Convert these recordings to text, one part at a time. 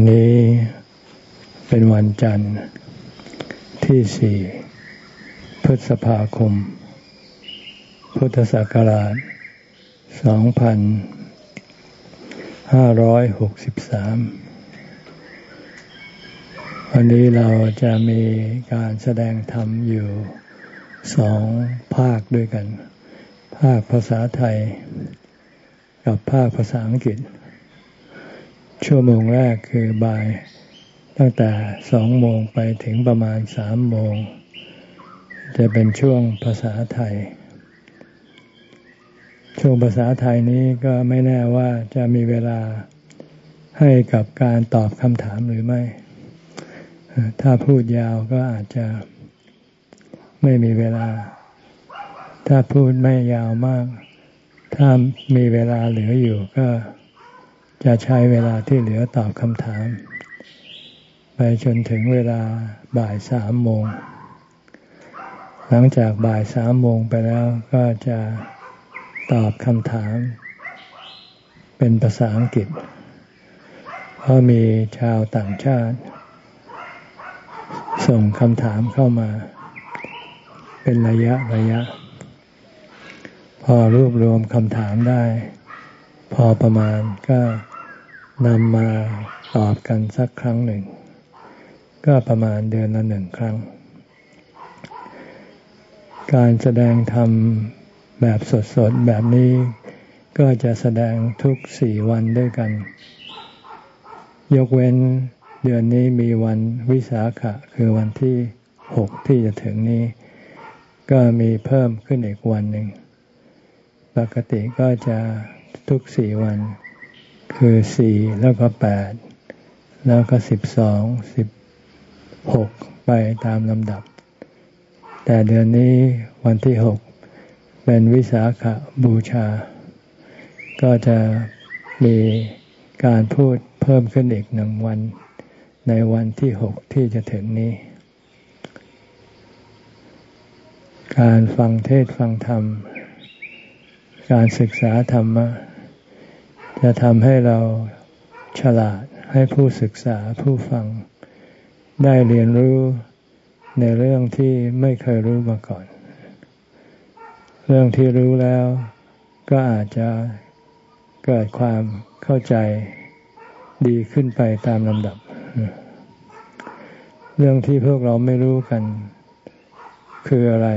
วันนี้เป็นวันจันทร์ที่สี่พฤษภาคม พุทธศักราชสองพันห้าร้อยหกสิบสามวันนี้เราจะมีการแสดงธรรมอยู่สองภาคด้วยกัน ภาคภาษาไทย กับภาคภาษาอังกฤษ ชั่วโมงแรกคือบ่าย ตั้งแต่สองโมงไปถึงประมาณสามโมง จะเป็นช่วงภาษาไทย ช่วงภาษาไทยนี้ก็ไม่แน่ว่าจะมีเวลาให้กับการตอบคำถามหรือไม่ ถ้าพูดยาวก็อาจจะไม่มีเวลา ถ้าพูดไม่ยาวมาก ถ้ามีเวลาเหลืออยู่ก็ จะใช้เวลาที่เหลือตอบคำถาม ไปจนถึงเวลาบ่ายสามโมง หลังจากบ่ายสามโมงไปแล้วก็จะตอบคำถาม เป็นภาษาอังกฤษ เพราะมีชาวต่างชาติ ส่งคำถามเข้ามา เป็นระยะระยะ พอรวบรวมคำถามได้ พอประมาณก็ นำมาตอบกันสักครั้งหนึ่ง ก็ประมาณเดือนละหนึ่งครั้ง การแสดงธรรมแบบสดๆ แบบนี้ก็จะแสดงทุกสี่วันด้วยกัน ยกเว้นเดือนนี้มีวันวิสาขะคือวันที่หกที่จะถึงนี้ ก็มีเพิ่มขึ้นอีกวันหนึ่ง ปกติก็จะทุกสี่วัน คือสี่แล้วก็แปดแล้วก็สิบสองสิบหกไปตามลำดับ แต่เดือนนี้วันที่หกเป็นวิสาขบูชา ก็จะมีการพูดเพิ่มขึ้นอีกหนึ่งวัน ในวันที่หกที่จะถึงนี้ การฟังเทศฟังธรรม การศึกษาธรรมะ จะทำให้เราฉลาดให้ผู้ศึกษาผู้ฟัง ได้เรียนรู้ในเรื่องที่ไม่เคยรู้มาก่อน เรื่องที่รู้แล้วก็อาจจะเกิดความเข้าใจดีขึ้นไปตามลำดับ เรื่องที่พวกเราไม่รู้กัน คืออะไร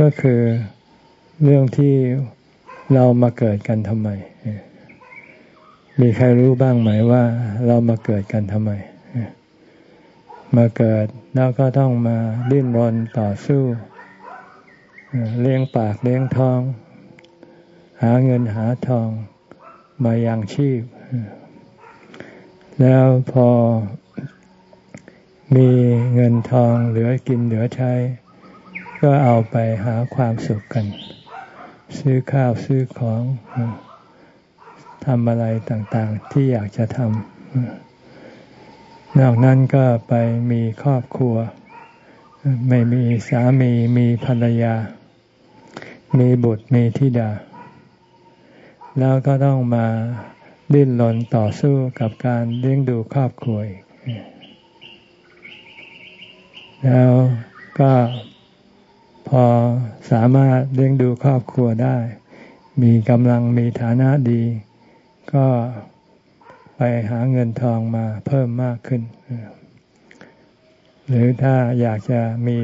ก็คือเรื่องที่ เรามาเกิดกันทำไม มีใครรู้บ้างไหมว่า เรามาเกิดกันทำไม มาเกิดแล้วก็ต้องมาดิ้นรนต่อสู้ เลี้ยงปากเลี้ยงท้อง หาเงินหาทอง มายังชีพ แล้วพอมีเงินทองเหลือกินเหลือใช้ ก็เอาไปหาความสุขกัน ซื้อข้าวซื้อของทำอะไรต่างๆ ที่อยากจะทำนอกนั้นก็ไปมีครอบครัว ไม่มีสามีมีภรรยา มีบุตรมีธิดา แล้วก็ต้องมาดิ้นรนต่อสู้กับการเลี้ยงดูครอบครัวแล้วก็ อสามารถเลี้ยงดูครอบครัวได้ มีกำลังมีฐานะดี ก็ไปหาเงินทองมาเพิ่มมากขึ้น หรือถ้าอยากจะมี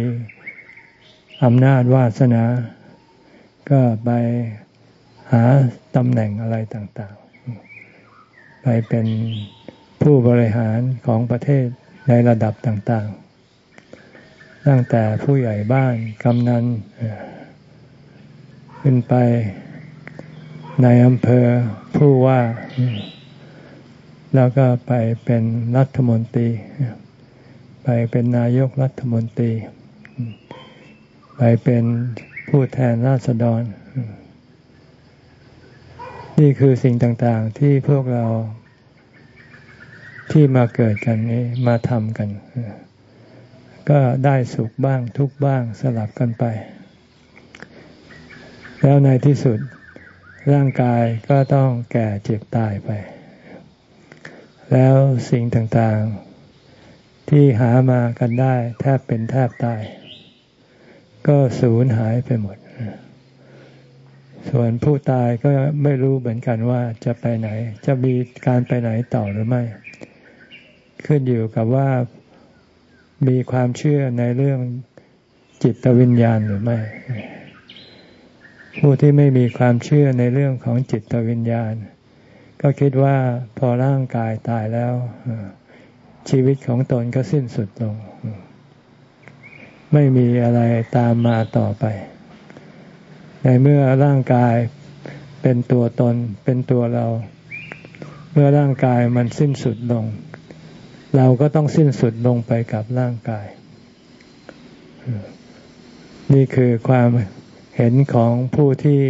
อำนาจวาสนา ก็ไปหาตำแหน่งอะไรต่างๆ ไปเป็นผู้บริหารของประเทศในระดับต่างๆ ตั้งแต่ผู้ใหญ่บ้านกำนันขึ้นไปในอำเภอผู้ว่า แล้วก็ไปเป็นรัฐมนตรี ไปเป็นนายกรัฐมนตรี ไปเป็นผู้แทนราษฎร นี่คือสิ่งต่างๆที่พวกเราที่มาเกิดกันนี้มาทำกัน ก็ได้สุขบ้างทุกบ้างสลับกันไป แล้วในที่สุดร่างกายก็ต้องแก่เจ็บตายไป แล้วสิ่งต่างๆ ที่หามากันได้แทบเป็นแทบตาย ก็สูญหายไปหมด ส่วนผู้ตายก็ไม่รู้เหมือนกันว่าจะไปไหน จะมีการไปไหนต่อหรือไม่ ขึ้นอยู่กับว่า มีความเชื่อในเรื่องจิตวิญญาณหรือไม่ ผู้ที่ไม่มีความเชื่อในเรื่องของจิตวิญญาณ ก็คิดว่าพอร่างกายตายแล้ว ชีวิตของตนก็สิ้นสุดลง ไม่มีอะไรตามมาต่อไป ในเมื่อร่างกายเป็นตัวตนเป็นตัวเรา เมื่อร่างกายมันสิ้นสุดลง เราก็ต้องสิ้นสุดลงไปกับร่างกาย นี่คือความเห็นของผู้ที่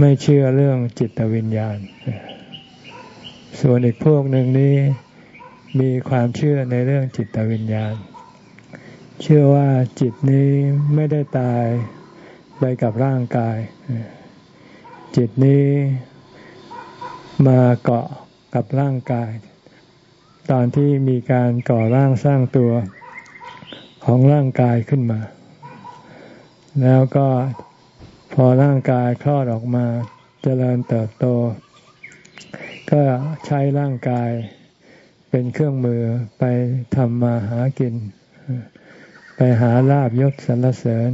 ไม่เชื่อเรื่องจิตวิญญาณ ส่วนอีกพวกหนึ่งนี้มีความเชื่อในเรื่องจิตวิญญาณ เชื่อว่าจิตนี้ไม่ได้ตายไปกับร่างกาย จิตนี้มาเกาะกับร่างกาย ตอนที่มีการก่อร่างสร้างตัวของร่างกายขึ้นมา แล้วก็พอร่างกายคลอดออกมาเจริญเติบโต ก็ใช้ร่างกายเป็นเครื่องมือไปทำมาหากิน ไปหาลาบยศสรรเสริญ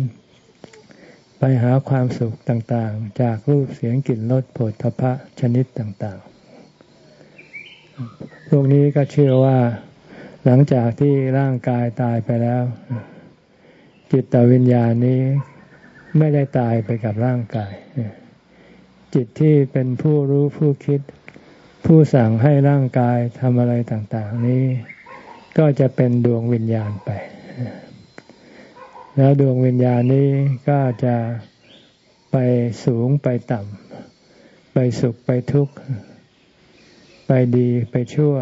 ไปหาความสุขต่างๆ จากรูปเสียงกลิ่นรสผลทพะชนิดต่าง ๆ พวกนี้ก็เชื่อว่าหลังจากที่ร่างกายตายไปแล้ว จิตวิญญาณนี้ไม่ได้ตายไปกับร่างกาย จิตที่เป็นผู้รู้ผู้คิด ผู้สั่งให้ร่างกายทำอะไรต่าง ๆ นี้ ก็จะเป็นดวงวิญญาณไป แล้วดวงวิญญาณนี้ก็จะไปสูงไปต่ำไปสุขไปทุกข์ ไปดีไปชั่ว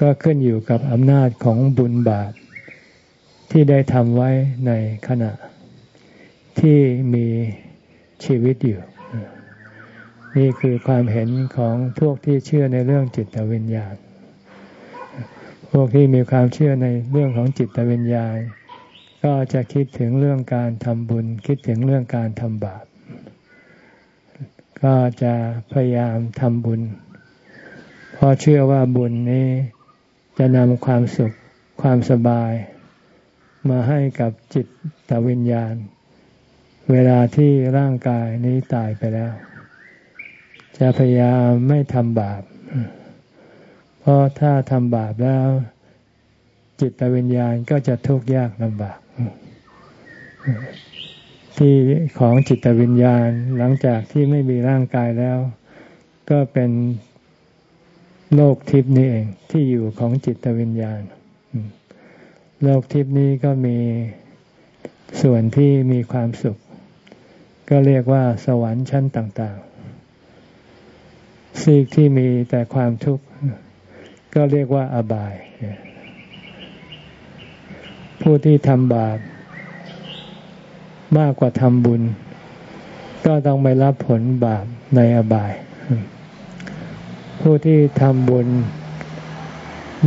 ก็ขึ้นอยู่กับอำนาจของบุญบาปที่ได้ทำไว้ในขณะ ที่มีชีวิตอยู่ นี่คือความเห็นของพวกที่เชื่อในเรื่องจิตวิญญาณ พวกที่มีความเชื่อในเรื่องของจิตวิญญาณ ก็จะคิดถึงเรื่องการทำบุญ คิดถึงเรื่องการทำบาปก็จะพยายามทำบุญ เพราะเชื่อว่าบุญนี้จะนำความสุขความสบาย มาให้กับจิตตวิญญาณ เวลาที่ร่างกายนี้ตายไปแล้ว จะพยายามไม่ทำบาป เพราะถ้าทำบาปแล้ว จิตวิญญาณก็จะทุกข์ยากลำบาก ที่ของจิตวิญญาณหลังจากที่ไม่มีร่างกายแล้ว ก็เป็น โลกทิพย์นี่เองที่อยู่ของจิตวิญญาณ โลกทิพย์นี้ก็มีส่วนที่มีความสุข ก็เรียกว่าสวรรค์ชั้นต่าง ๆ ซีกที่มีแต่ความทุกข์ ก็เรียกว่าอบาย ผู้ที่ทำบาปมากกว่าทำบุญ ก็ต้องไปรับผลบาปในอบาย ผู้ที่ทำบุญ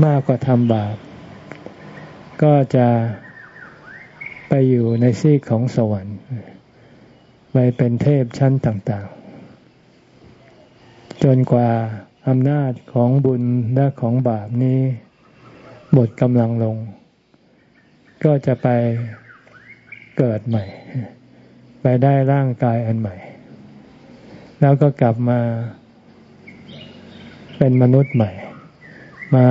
มากกว่าทำบาป ก็จะไปอยู่ในซีกของสวรรค์ ไปเป็นเทพชั้นต่าง ๆ จนกว่าอำนาจของบุญและของบาปนี้ หมดกำลังลง ก็จะไปเกิดใหม่ ไปได้ร่างกายอันใหม่ แล้วก็กลับมา เป็นมนุษย์ใหม่ มา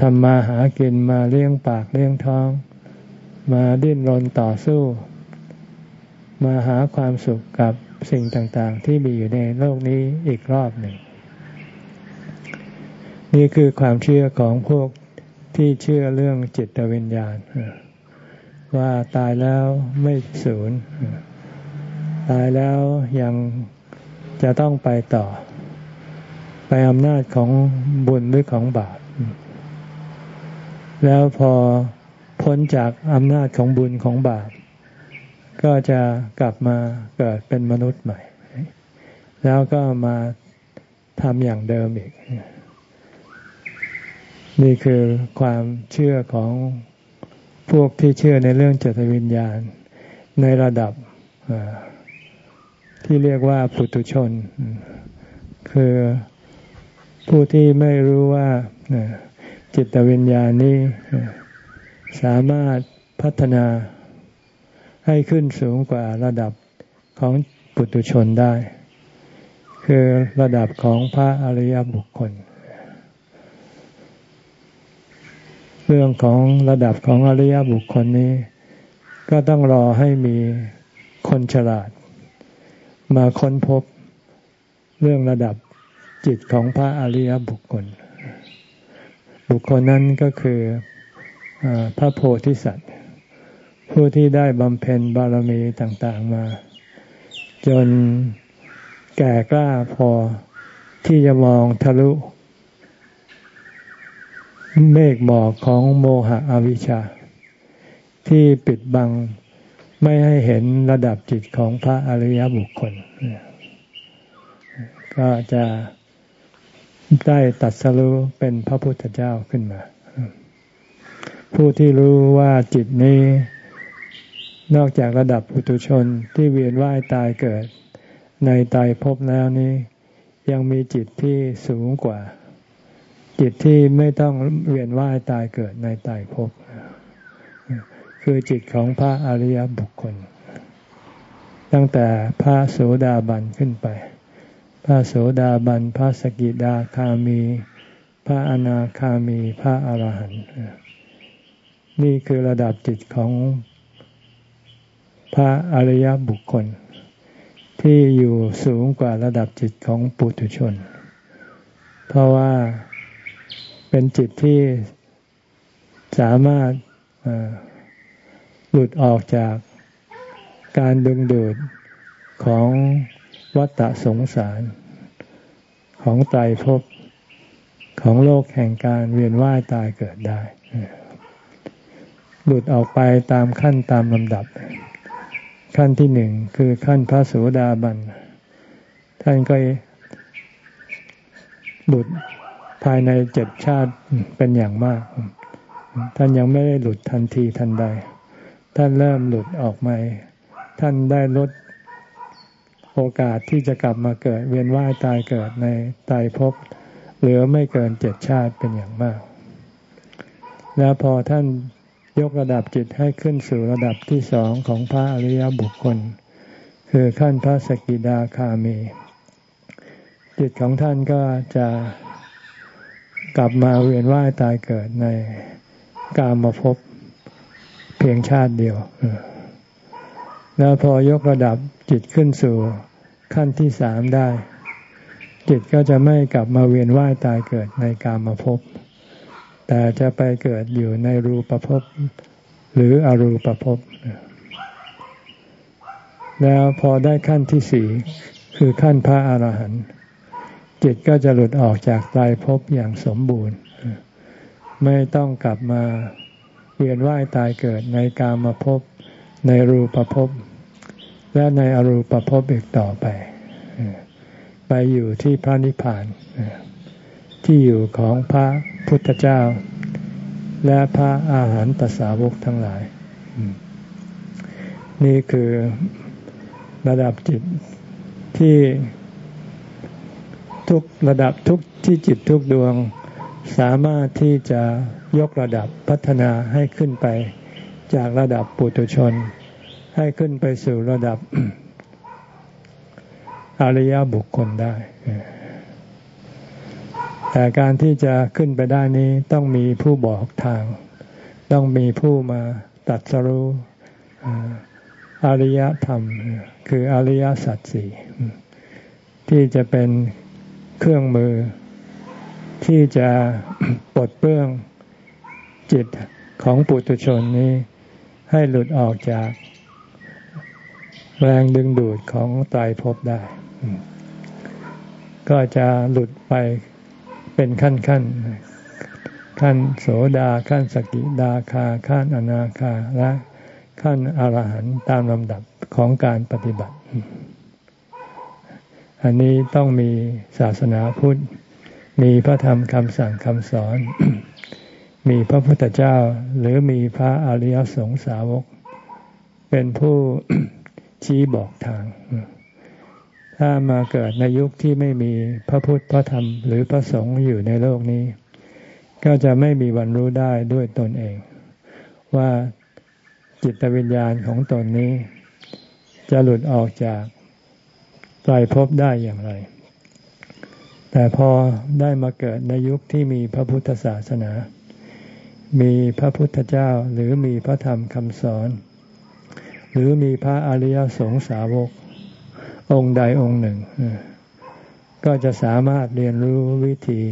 ทำมาหากินมาเลี้ยงปากเลี้ยงท้อง มาดิ้นรนต่อสู้ มาหาความสุขกับสิ่งต่างๆ ที่มีอยู่ในโลกนี้อีกรอบหนึ่ง นี่คือความเชื่อของพวกที่เชื่อเรื่องจิตวิญญาณ ว่าตายแล้วไม่สูญตายแล้วยังจะต้องไปต่อ ไปอำนาจของบุญหรือของบาป แล้วพอพ้นจากอำนาจของบุญของบาป ก็จะกลับมาเกิดเป็นมนุษย์ใหม่ แล้วก็มาทำอย่างเดิมอีก นี่คือความเชื่อของพวกที่เชื่อในเรื่องจิตวิญญาณ ในระดับที่เรียกว่าปุถุชน คือ ผู้ที่ไม่รู้ว่าจิตวิญญาณนี้สามารถพัฒนาให้ขึ้นสูงกว่าระดับของปุถุชนได้ คือระดับของพระอริยบุคคล เรื่องของระดับของอริยบุคคลนี้ ก็ต้องรอให้มีคนฉลาด มาค้นพบเรื่องระดับ จิตของพระอริยบุคคล บุคคลนั้นก็คืออพระโพธิสัตว์ ผู้ที่ได้บำเพ็ญบารมีต่างๆมา จนแก่กล้าพอที่จะมองทะลุ เมฆหมอกของโมหะอวิชชา ที่ปิดบังไม่ให้เห็นระดับจิตของพระอริยบุคคล ก็จะ ได้ตัดสรู้เป็นพระพุทธเจ้าขึ้นมา ผู้ที่รู้ว่าจิตนี้ นอกจากระดับปุถุชนที่เวียนว่ายตายเกิด ในตายภพแล้วนี้ ยังมีจิตที่สูงกว่า จิตที่ไม่ต้องเวียนว่ายตายเกิดในตายภพคือจิตของพระอริยบุคคล ตั้งแต่พระโสดาบันขึ้นไป พระโสดาบัน พระสกิดาคามี พระอนาคามี พระอาหารหันต์นี่คือระดับจิตของพระอริยบุคคล ที่อยู่สูงกว่าระดับจิตของปุถุชน เพราะว่าเป็นจิตที่สามารถหลุดออกจากการดึงดูดของ วัฏสงสาร ของไตรภพของโลกแห่งการเวียนว่ายตายเกิดได้ หลุดออกไปตามขั้นตามลำดับ ขั้นที่หนึ่งคือขั้นพระโสดาบัน ท่านก็หลุดภายในเจ็ดชาติเป็นอย่างมาก ท่านยังไม่ได้หลุดทันทีทันใด ท่านเริ่มหลุดออกมา ท่านได้ลด โอกาสที่จะกลับมาเกิด เวียนว่ายตายเกิดในตายภพเหลือไม่เกินเจ็ดชาติเป็นอย่างมาก แล้วพอท่านยกระดับจิตให้ขึ้นสู่ระดับที่สองของพระอริยบุคคล คือขั้นพระสกิดาคามี จิตของท่านก็จะกลับมาเวียนว่ายตายเกิดในกามาพบเพียงชาติเดียว แล้วพอยกระดับจิตขึ้นสู่ขั้นที่สามได้ จิตก็จะไม่กลับมาเวียนว่ายตายเกิดในกามาภพแต่จะไปเกิดอยู่ในรูปภพหรืออรูปภพแล้วพอได้ขั้นที่สี่คือขั้นพระอาหารหันต์จิตก็จะหลุดออกจากตายภพอย่างสมบูรณ์ ไม่ต้องกลับมาเวียนว่ายตายเกิดในกามาภพ ในรูปภพและในอรูปภพอีกต่อไป ไปอยู่ที่พระนิพพาน ที่อยู่ของพระพุทธเจ้า และพระอาหารตสาวกทั้งหลาย นี่คือระดับจิตที่ทุกระดับทุกที่จิตทุกดวงสามารถที่จะยกระดับพัฒนาให้ขึ้นไป จากระดับปุถุชน ให้ขึ้นไปสู่ระดับอริยบุคคลได้ แต่การที่จะขึ้นไปได้นี้ต้องมีผู้บอกทาง ต้องมีผู้มาตัดสรู้อริยธรรม คืออริยสัจสี่ที่จะเป็นเครื่องมือ ที่จะปลดเปลื้องจิตของปุถุชนนี้ ให้หลุดออกจาก แรงดึงดูดของตายภพได้ ก็จะหลุดไปเป็นขั้นขั้นขั้นโสดาขั้นสกิดาคาขั้นอนาคาและขั้นอรหันต์ตามลำดับของการปฏิบัติ อันนี้ต้องมีศาสนาพุทธ มีพระธรรมคำสั่งคำสอน มีพระพุทธเจ้าหรือมีพระอริยสงสาวก เป็นผู้ชี้บอกทาง ถ้ามาเกิดในยุคที่ไม่มีพระพุทธพระธรรม หรือพระสงฆ์อยู่ในโลกนี้ ก็จะไม่มีวันรู้ได้ด้วยตนเอง ว่าจิตวิญญาณของตนนี้ จะหลุดออกจากไตรภพได้อย่างไร แต่พอได้มาเกิดในยุคที่มีพระพุทธศาสนา มีพระพุทธเจ้าหรือมีพระธรรมคำสอน หรือมีพระอริยสงสาวก องค์ใดองค์หนึ่ง ก็จะสามารถเรียนรู้วิธี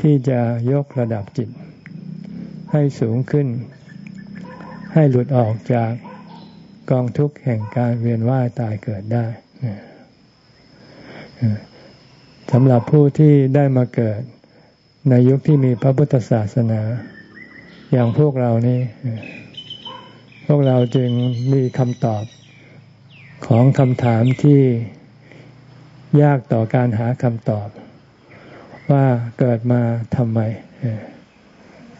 ที่จะยกระดับจิต ให้สูงขึ้น ให้หลุดออกจากกองทุกข์แห่งการเวียนว่ายตายเกิดได้สำหรับผู้ที่ได้มาเกิดในยุคที่มีพระพุทธศาสนา อย่างพวกเรานี่ พวกเราจึงมีคำตอบของคำถามที่ยากต่อการหาคำตอบ ว่าเกิดมาทำไม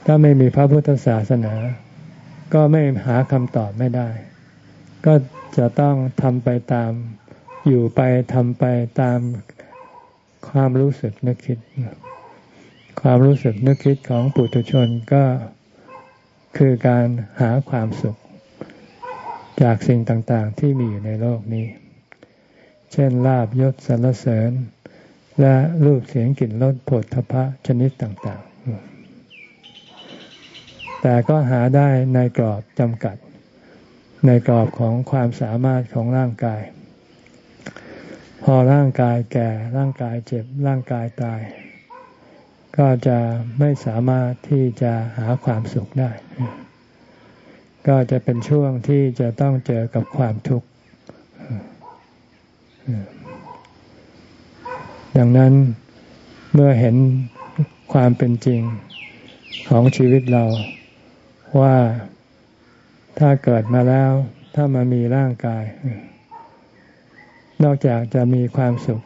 ถ้าไม่มีพระพุทธศาสนา ก็ไม่หาคำตอบไม่ได้ ก็จะต้องทำไปตาม อยู่ไปทำไปตามความรู้สึกนึกคิด ความรู้สึกนึกคิดของปุถุชนก็ คือการหาความสุข จากสิ่งต่างๆ ที่มีอยู่ในโลกนี้ เช่นลาบยศสรรเสริญ และรูปเสียงกลิ่นรสผลทพะชนิดต่างๆ แต่ก็หาได้ในกรอบจำกัด ในกรอบของความสามารถของร่างกาย พอร่างกายแก่ร่างกายเจ็บร่างกายตาย ก็จะไม่สามารถที่จะหาความสุขได้ ก็จะเป็นช่วงที่จะต้องเจอกับความทุกข์ดังนั้นเมื่อเห็นความเป็นจริงของชีวิตเราว่าถ้าเกิดมาแล้ว ถ้ามามีร่างกาย นอกจากจะมีความสุข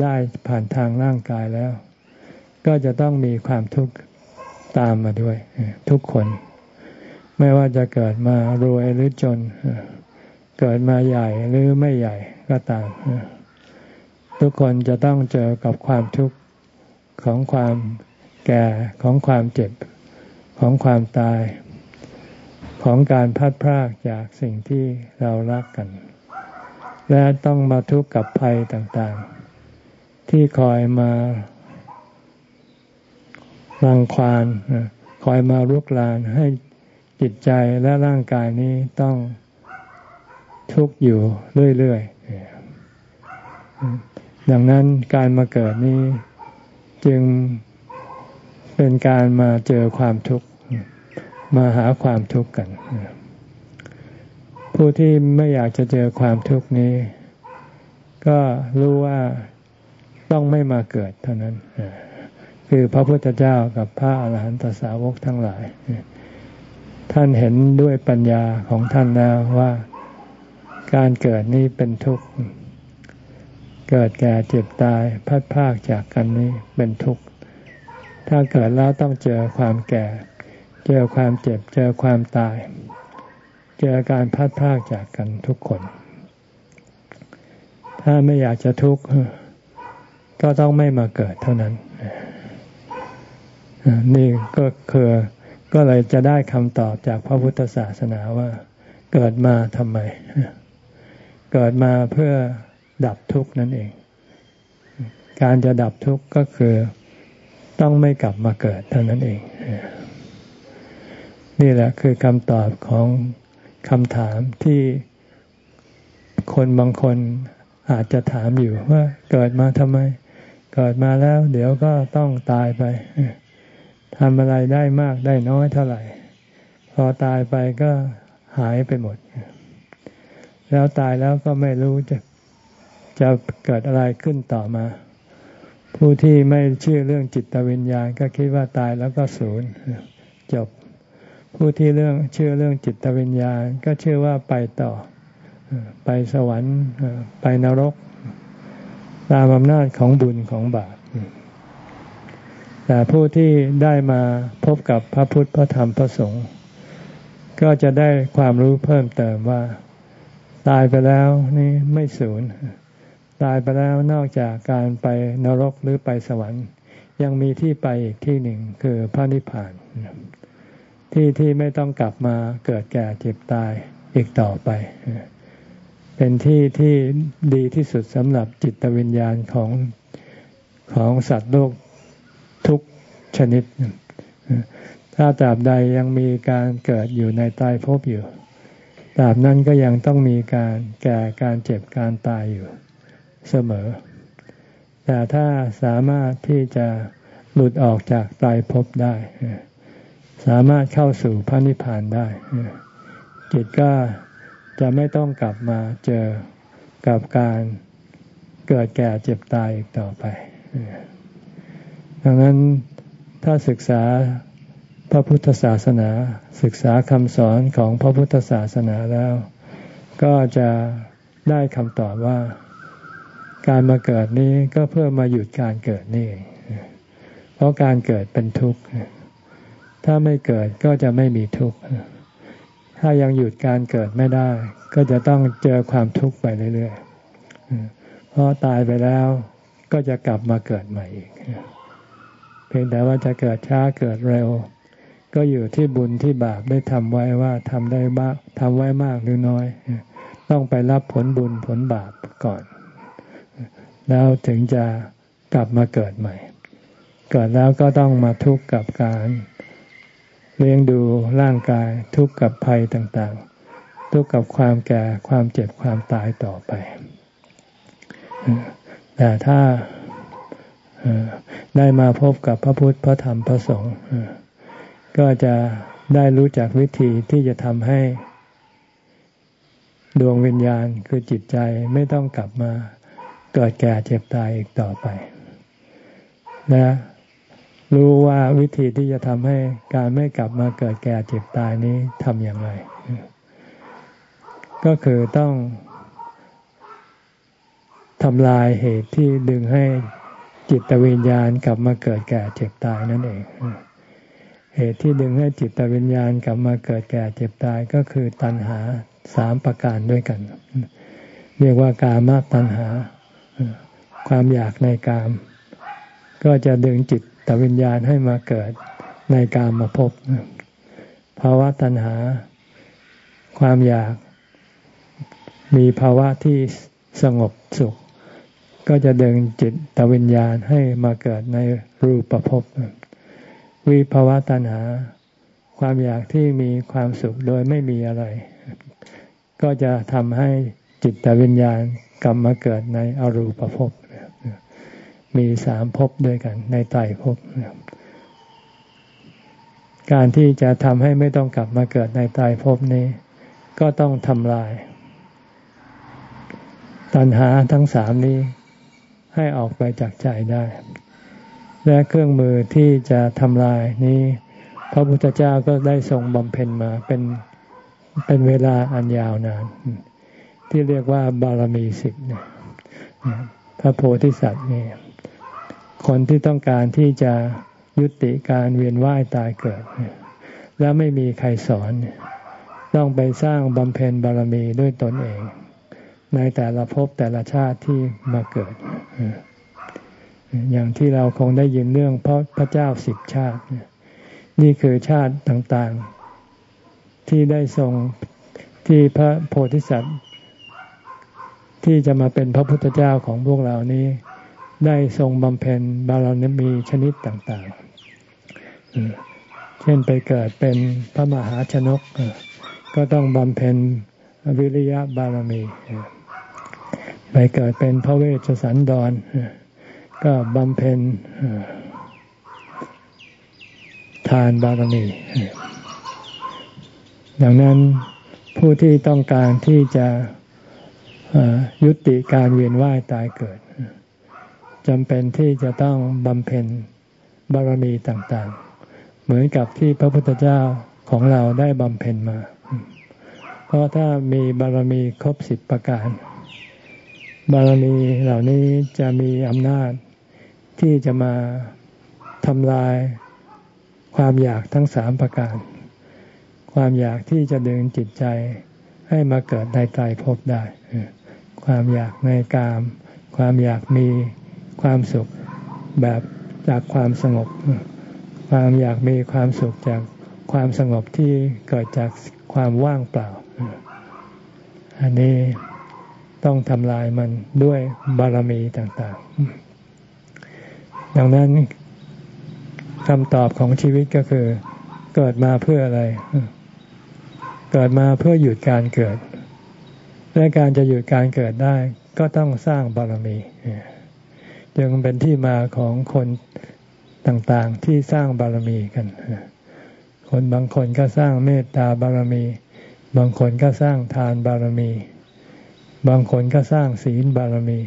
ได้ผ่านทางร่างกายแล้ว ก็จะต้องมีความทุกข์ตามมาด้วย ทุกคน ไม่ว่าจะเกิดมารวยหรือจน เกิดมาใหญ่หรือไม่ใหญ่ก็ตาม ทุกคนจะต้องเจอกับความทุกข์ของความแก่ของความเจ็บของความตาย ของการพัดพรากจากสิ่งที่เรารักกัน และต้องมาทุกข์กับภัยต่างๆ ที่คอยมา รังควานคอยมารุกรานให้จิตใจและร่างกายนี้ต้องทุกข์อยู่เรื่อยๆ ดังนั้นการมาเกิดนี้จึงเป็นการมาเจอความทุกข์ มาหาความทุกข์กัน ผู้ที่ไม่อยากจะเจอความทุกข์นี้ ก็รู้ว่าต้องไม่มาเกิดเท่านั้น คือพระพุทธเจ้ากับพระอาหารหันตสาวกทั้งหลาย ท่านเห็นด้วยปัญญาของท่านแล้วว่าการเกิดนี้เป็นทุกข์ เกิดแก่เจ็บตายพัดพากจากกันนี้เป็นทุกข์ ถ้าเกิดแล้วต้องเจอความแก่ เจอความเจ็บ เจอความตาย เจอการพัดพากจากกันทุกคน ถ้าไม่อยากจะทุกข์ ก็ต้องไม่มาเกิดเท่านั้น นี่ก็คือก็เลยจะได้คำตอบจากพระพุทธศาสนาว่า เกิดมาทำไม เกิดมาเพื่อดับทุกข์นั่นเอง การจะดับทุกข์ก็คือต้องไม่กลับมาเกิดเท่านั้นเอง นี่แหละคือคำตอบของคำถามที่คนบางคนอาจจะถามอยู่ว่าเกิดมาทำไม เกิดมาแล้ว เดี๋ยวก็ต้องตายไป ทำอะไรได้มากได้น้อยเท่าไหร่ พอตายไปก็หายไปหมด แล้วตายแล้วก็ไม่รู้จะจะเกิดอะไรขึ้นต่อมา ผู้ที่ไม่เชื่อเรื่องจิตวิญญาณ ก็คิดว่าตายแล้วก็ศูนย์จบ ผู้ที่เรื่องเชื่อเรื่องจิตวิญญาณ ก็เชื่อว่าไปต่อ ไปสวรรค์ไปนรก ตามอำนาจของบุญของบาป แต่ผู้ที่ได้มาพบกับพระพุทธพระธรรมพระสงฆ์ก็จะได้ความรู้เพิ่มเติมว่า ตายไปแล้วนี่ไม่สูญตายไปแล้วนอกจากการไปนรกหรือไปสวรรค์ ยังมีที่ไปอีกที่หนึ่งคือพระนิพพาน ที่ที่ไม่ต้องกลับมาเกิดแก่เจ็บตายอีกต่อไป เป็นที่ที่ดีที่สุดสำหรับจิตวิญญาณของของสัตว์โลก ทุกชนิด ถ้าตราบใดยังมีการเกิดอยู่ในตายภพอยู่ตราบนั้นก็ยังต้องมีการแก่การเจ็บการตายอยู่เสมอ แต่ถ้าสามารถที่จะหลุดออกจากตายภพได้ สามารถเข้าสู่พระนิพพานได้ จิตก็จะไม่ต้องกลับมาเจอกับการเกิดแก่เจ็บตายอีกต่อไป ดังนั้นถ้าศึกษาพระพุทธศาสนา ศึกษาคำสอนของพระพุทธศาสนาแล้ว ก็จะได้คำตอบว่า การมาเกิดนี้ก็เพื่อมาหยุดการเกิดนี่ เพราะการเกิดเป็นทุกข์ ถ้าไม่เกิดก็จะไม่มีทุกข์ ถ้ายังหยุดการเกิดไม่ได้ ก็จะต้องเจอความทุกข์ไปเรื่อยๆเพราะตายไปแล้วก็จะกลับมาเกิดใหม่อีก พียงแต่ว่าจะเกิดช้าเกิดเร็ว ก็อยู่ที่บุญที่บาปได้ทำไว้ว่าทำได้บ้างทำไว้มากหรือน้อย ต้องไปรับผลบุญผลบาปก่อน แล้วถึงจะกลับมาเกิดใหม่ เกิดแล้วก็ต้องมาทุกข์กับการเลี้ยงดูร่างกายทุกข์กับภัยต่างๆ ทุกข์กับความแก่ความเจ็บความตายต่อไป แต่ถ้า ได้มาพบกับพระพุทธพระธรรมพระสงฆ์ก็จะได้รู้จักวิธีที่จะทำให้ดวงวิญญาณคือจิตใจไม่ต้องกลับมาเกิดแก่เจ็บตายอีกต่อไปนะรู้ว่าวิธีที่จะทำให้การไม่กลับมาเกิดแก่เจ็บตายนี้ทำอย่างไร ก็คือต้องทำลายเหตุที่ดึงให้ จิตวิญญาณกลับมาเกิดแก่เจ็บตายนั่นเอง เหตุที่ดึงให้จิตวิญญาณกลับมาเกิดแก่เจ็บตายก็คือตัณหาสามประการด้วยกัน เรียกว่ากามาตัณหา ความอยากในกาม ก็จะดึงจิตตวิญญาณให้มาเกิดในกามมาพบภาวะตัณหา ความอยาก มีภาวะที่สงบสุข ก็จะดึงจิตตวิญญาณให้มาเกิดในรูปภพวิภาวะตัณหา ความอยากที่มีความสุขโดยไม่มีอะไร ก็จะทำให้จิตตวิญญาณกลับมาเกิดในอรูปภพมีสามภพด้วยกัน ในไตรภพการที่จะทำให้ไม่ต้องกลับมาเกิดในไตรภพนี้ ก็ต้องทำลาย ตัณหาทั้งสามนี้ ให้ออกไปจากใจได้ และเครื่องมือที่จะทำลายนี้ พระพุทธเจ้าก็ได้ทรงบำเพ็ญมาเป็นเป็นเวลาอันยาวนาน ที่เรียกว่าบารมีสิบเนี่ยพระโพธิสัตว์นี่คนที่ต้องการที่จะยุติการเวียนว่ายตายเกิด แล้วไม่มีใครสอน ต้องไปสร้างบำเพ็ญบารมีด้วยตนเอง ในแต่ละภพแต่ละชาติที่มาเกิด อย่างที่เราคงได้ยินเรื่องพระพระเจ้าสิบชาติ นี่คือชาติต่างๆ ที่ได้ทรงที่พระโพธิสัตว์ ที่จะมาเป็นพระพุทธเจ้าของพวกเรานี้ ได้ทรงบำเพ็ญบารมีชนิดต่างๆ เช่นไปเกิดเป็นพระมหาชนก ก็ต้องบำเพ็ญวิริยะบารมี ไปเกิดเป็นพระเวชสันดร ก็บำเพ็ญทานบารมี ดังนั้นผู้ที่ต้องการที่จะยุติการเวียนว่ายตายเกิดจำเป็นที่จะต้องบำเพ็ญบารมีต่างๆ เหมือนกับที่พระพุทธเจ้าของเราได้บำเพ็ญมา เพราะถ้ามีบารมีครบสิบประการ บารมีเหล่านี้จะมีอำนาจที่จะมาทำลายความอยากทั้งสามประการ ความอยากที่จะดึงจิตใจให้มาเกิดในใจพได้ ความอยากในกาม ความอยากมีความสุขแบบจากความสงบ ความอยากมีความสุขจากความสงบที่เกิดจากความว่างเปล่า อันนี้ ต้องทำลายมันด้วยบารมีต่างๆ ดังนั้นคำตอบของชีวิตก็คือ เกิดมาเพื่ออะไร เกิดมาเพื่อหยุดการเกิด และการจะหยุดการเกิดได้ ก็ต้องสร้างบารมีจึงเป็นที่มาของคนต่างๆ ที่สร้างบารมีกัน คนบางคนก็สร้างเมตตาบารมี บางคนก็สร้างทานบารมี บางคนก็สร้างศีลบารมี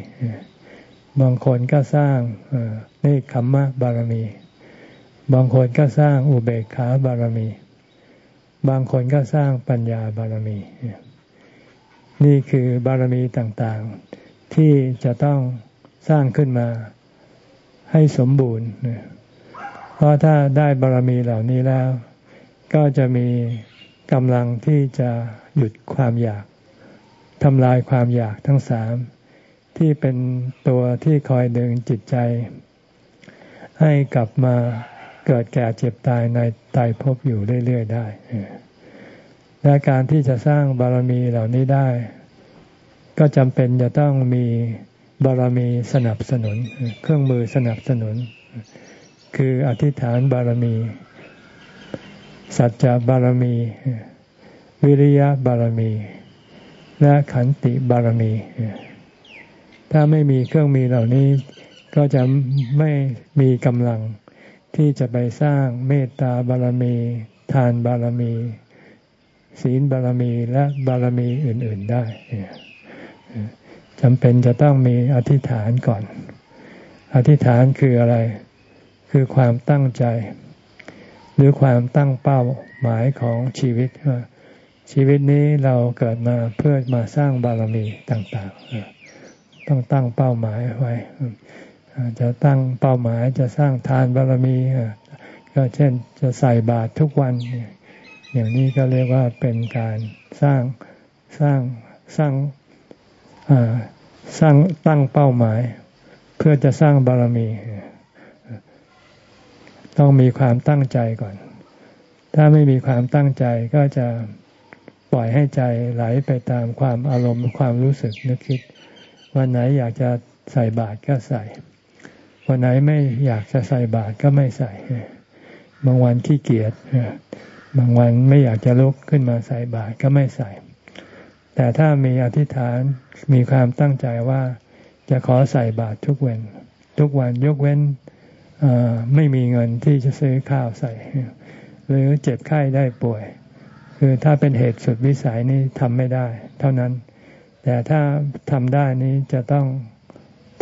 บางคนก็สร้างเนคขมมะบารมี บางคนก็สร้างอุเบกขาบารมี บางคนก็สร้างปัญญาบารมี นี่คือบารมีต่างๆ ที่จะต้องสร้างขึ้นมาให้สมบูรณ์ เพราะถ้าได้บารรมีเหล่านี้แล้ว ก็จะมีกำลังที่จะหยุดความอยาก ทำลายความอยากทั้งสามที่เป็นตัวที่คอยดึงจิตใจ ให้กลับมาเกิดแก่เจ็บตายในตายพบอยู่เรื่อย ๆ ได้ และการที่จะสร้างบารมีเหล่านี้ได้ ก็จำเป็นจะต้องมีบารมีสนับสนุน เครื่องมือสนับสนุน คืออธิษฐานบารมี สัจจะบารมี วิริยะบารมี และขันติบารมี ถ้าไม่มีเครื่องมีเหล่านี้ก็จะไม่มีกำลังที่จะไปสร้างเมตตาบารมี ทานบารมี ศีลบารมีและบารมีอื่น ๆได้จำเป็นจะต้องมีอธิษฐานก่อน อธิษฐานคืออะไร คือความตั้งใจ หรือความตั้งเป้าหมายของชีวิตว่า ชีวิตนี้เราเกิดมาเพื่อมาสร้างบารมีต่างๆ ต้องตั้งเป้าหมายไว้ จะตั้งเป้าหมายจะสร้างทานบารมีก็เช่นจะใส่บาตรทุกวัน อย่างนี้ก็เรียกว่าเป็นการสร้างสร้างสร้างสร้างตั้งเป้าหมาย เพื่อจะสร้างบารมี ต้องมีความตั้งใจก่อน ถ้าไม่มีความตั้งใจก็จะ ปล่อยให้ใจไหลไปตามความอารมณ์ความรู้สึกนึกคิด วันไหนอยากจะใส่บาตรก็ใส่ วันไหนไม่อยากจะใส่บาตรก็ไม่ใส่ บางวันขี้เกียจบางวันไม่อยากจะลุกขึ้นมาใส่บาตรก็ไม่ใส่ แต่ถ้ามีอธิษฐานมีความตั้งใจว่าจะขอใส่บาตรทุกวันทุกวันยกเว้นไม่มีเงินที่จะซื้อข้าวใส่ หรือเจ็บไข้ได้ป่วย คือถ้าเป็นเหตุสุดวิสัยนี้ทำไม่ได้ เท่านั้น แต่ถ้าทำได้นี้จะต้อง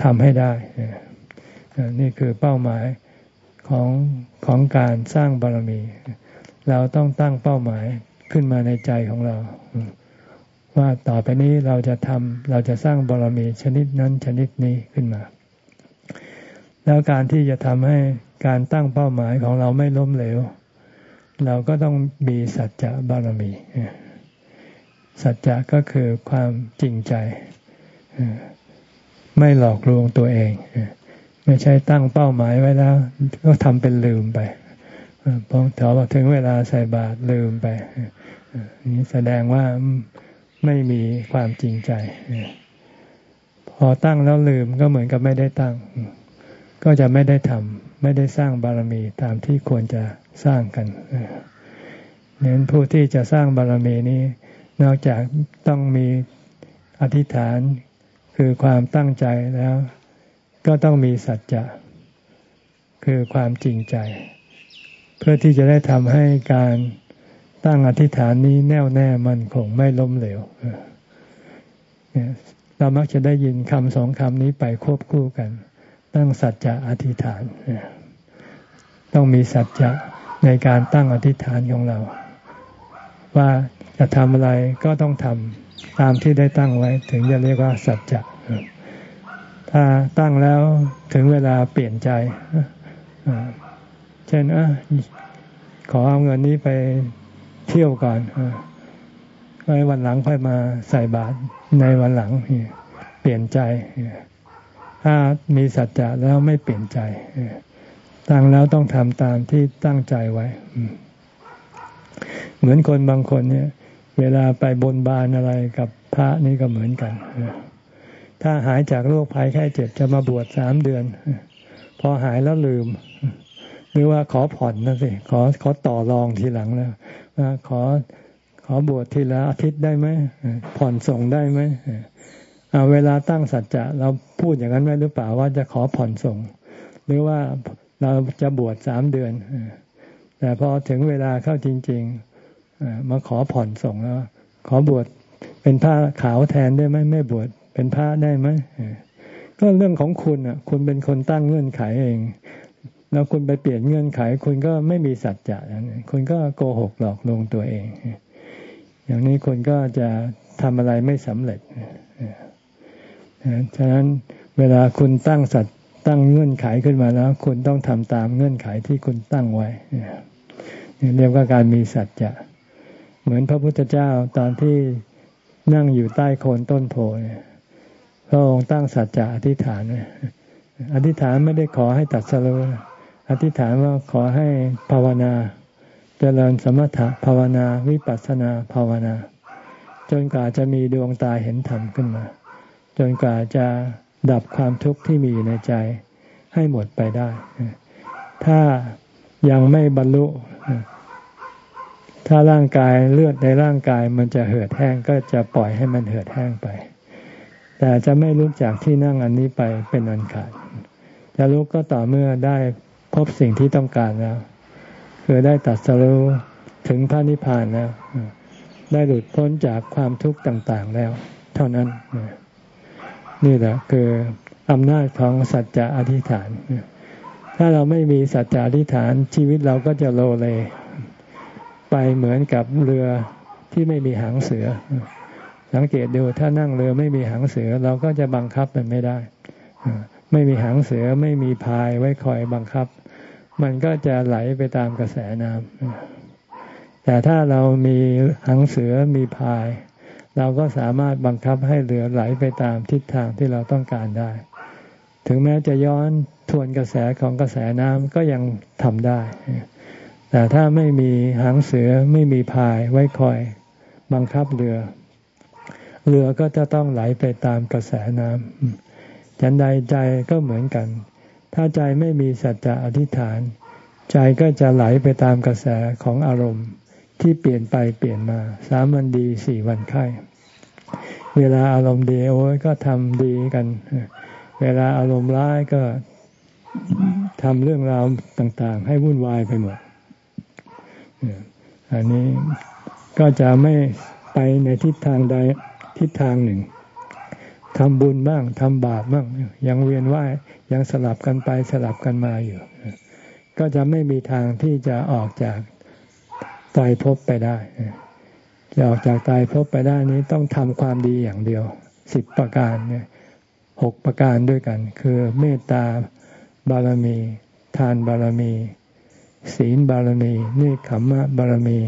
ทำให้ได้ นี่คือเป้าหมายของของการสร้างบารมี เราต้องตั้งเป้าหมายขึ้นมาในใจของเรา ว่าต่อไปนี้เราจะทำเราจะสร้างบารมีชนิดนั้นชนิดนี้ขึ้นมา แล้วการที่จะทำให้การตั้งเป้าหมายของเราไม่ล้มเหลว เราก็ต้องมีสัจจะบารมี สัจจะก็คือความจริงใจ ไม่หลอกลวงตัวเอง ไม่ใช่ตั้งเป้าหมายไว้แล้ว ก็ทำเป็นลืมไปพอถอถึงเวลาใส่บาตรลืมไปนี่แสดงว่าไม่มีความจริงใจ พอตั้งแล้วลืมก็เหมือนกับไม่ได้ตั้ง ก็จะไม่ได้ทำไม่ได้สร้างบารมีตามที่ควรจะ สร้างกันเน้นผู้ที่จะสร้างบารมีนี้ นอกจากต้องมีอธิษฐานคือความตั้งใจแล้ว ก็ต้องมีสัจจะ คือความจริงใจ เพื่อที่จะได้ทำให้การตั้งอธิษฐานนี้แน่วแน่มันคงไม่ล้มเหลวเรามักจะได้ยินคำสองคำนี้ไปควบคู่กัน ตั้งสัจจะอธิษฐาน ต้องมีสัจจะ ในการตั้งอธิษฐานของเรา ว่าจะทำอะไรก็ต้องทำตามที่ได้ตั้งไว้ ถึงจะเรียกว่าสัจจะถ้าตั้งแล้วถึงเวลาเปลี่ยนใจเช่นอขอเอาเงินนี้ไปเที่ยวก่อนไว้วันหลังค่อยมาใส่บาตรในวันหลังเปลี่ยนใจถ้ามีสัจจะแล้วไม่เปลี่ยนใจ ตั้งแล้วต้องทำตามที่ตั้งใจไว้ เหมือนคนบางคนเนี่ย เวลาไปบนบานอะไรกับพระนี่ก็เหมือนกัน ถ้าหายจากโรคภัยแค่เจ็บจะมาบวชสามเดือน พอหายแล้วลืม หรือว่าขอผ่อนนะสิ ขอขอต่อรองทีหลังแล้วว่าขอขอบวชทีละอาทิตย์ได้ไหมผ่อนส่งได้ไหมเเวลาตั้งสัจจะเราพูดอย่างนั้นไหมหรือเปล่าว่าจะขอผ่อนส่ง หรือว่า เราจะบวชสามเดือน แต่พอถึงเวลาเข้าจริงๆมาขอผ่อนส่งแล้ว ขอบวชเป็นผ้าขาวแทนได้ไหมไม่บวชเป็นผ้าได้ไหมก็เรื่องของคุณอะ คุณเป็นคนตั้งเงื่อนไขเอง แล้วคุณไปเปลี่ยนเงื่อนไข คุณก็ไม่มีสัจจะคุณก็โกหกหลอกลวงตัวเอง อย่างนี้คุณก็จะทำอะไรไม่สำเร็จฉะนั้นเวลาคุณตั้งสัจ ตั้งเงื่อนไขขึ้นมาแล้ว คุณต้องทำตามเงื่อนไขที่คุณตั้งไว้เรียกว่าการมีสัจจะ เหมือนพระพุทธเจ้าตอนที่นั่งอยู่ใต้โคนต้นโพเนี่ยพระองค์ตั้งสัจจะอธิษฐานอธิษฐานไม่ได้ขอให้ตัดสรุอธิษฐานว่าขอให้ภาวนาเจริญสมถะภาวนาวิปัสสนาภาวนา จนกว่าจะมีดวงตาเห็นธรรมขึ้นมา จนกว่าจะ ดับความทุกข์ที่มีอยู่ในใจให้หมดไปได้ ถ้ายังไม่บรรลุ ถ้าร่างกายเลือดในร่างกายมันจะเหือดแห้งก็จะปล่อยให้มันเหือดแห้งไป แต่จะไม่ลุกจากที่นั่งอันนี้ไปเป็นอันขาด จะลุกก็ต่อเมื่อได้พบสิ่งที่ต้องการแล้ว คือได้ตัดสรู้ถึงพระนิพพานแล้ว ได้หลุดพ้นจากความทุกข์ต่าง ๆ แล้ว เท่านั้น นี่แหละคืออำนาจของสัจจะอธิษฐาน ถ้าเราไม่มีสัจจะอธิษฐานชีวิตเราก็จะโลเล ไปเหมือนกับเรือที่ไม่มีหางเสือ สังเกตดูถ้านั่งเรือไม่มีหางเสือ เราก็จะบังคับมันไม่ได้ ไม่มีหางเสือไม่มีพายไว้คอยบังคับ มันก็จะไหลไปตามกระแสน้ำแต่ถ้าเรามีหางเสือมีพาย เราก็สามารถบังคับให้เรือไหลไปตามทิศทางที่เราต้องการได้ ถึงแม้จะย้อนทวนกระแสของกระแสน้ำก็ยังทำได้ แต่ถ้าไม่มีหางเสือไม่มีพายไว้คอยบังคับเรือ เรือก็จะต้องไหลไปตามกระแสน้ำฉันใดใจก็เหมือนกัน ถ้าใจไม่มีสัจจะอธิษฐาน ใจก็จะไหลไปตามกระแสของอารมณ์ ที่เปลี่ยนไปเปลี่ยนมาสามวันดีสี่วันไข้เวลาอารมณ์ดีโอ้ยก็ทำดีกัน เวลาอารมณ์ร้ายก็ทำเรื่องราวต่าง ๆ ให้วุ่นวายไปหมดอันนี้ก็จะไม่ไปในทิศทางใดทิศทางหนึ่งทำบุญบ้างทำบาปบ้างยังเวียนว่ายยังสลับกันไปสลับกันมาอยู่ ก็จะไม่มีทางที่จะออกจาก ตายพบไปได้จะออกจากตายพบไปได้นี้ต้องทำความดีอย่างเดียวสิบประการเนี่ยหกประการด้วยกัน คือเมตตาบารมี ทานบารมี ศีลบารมีนี่ขมมะบารมี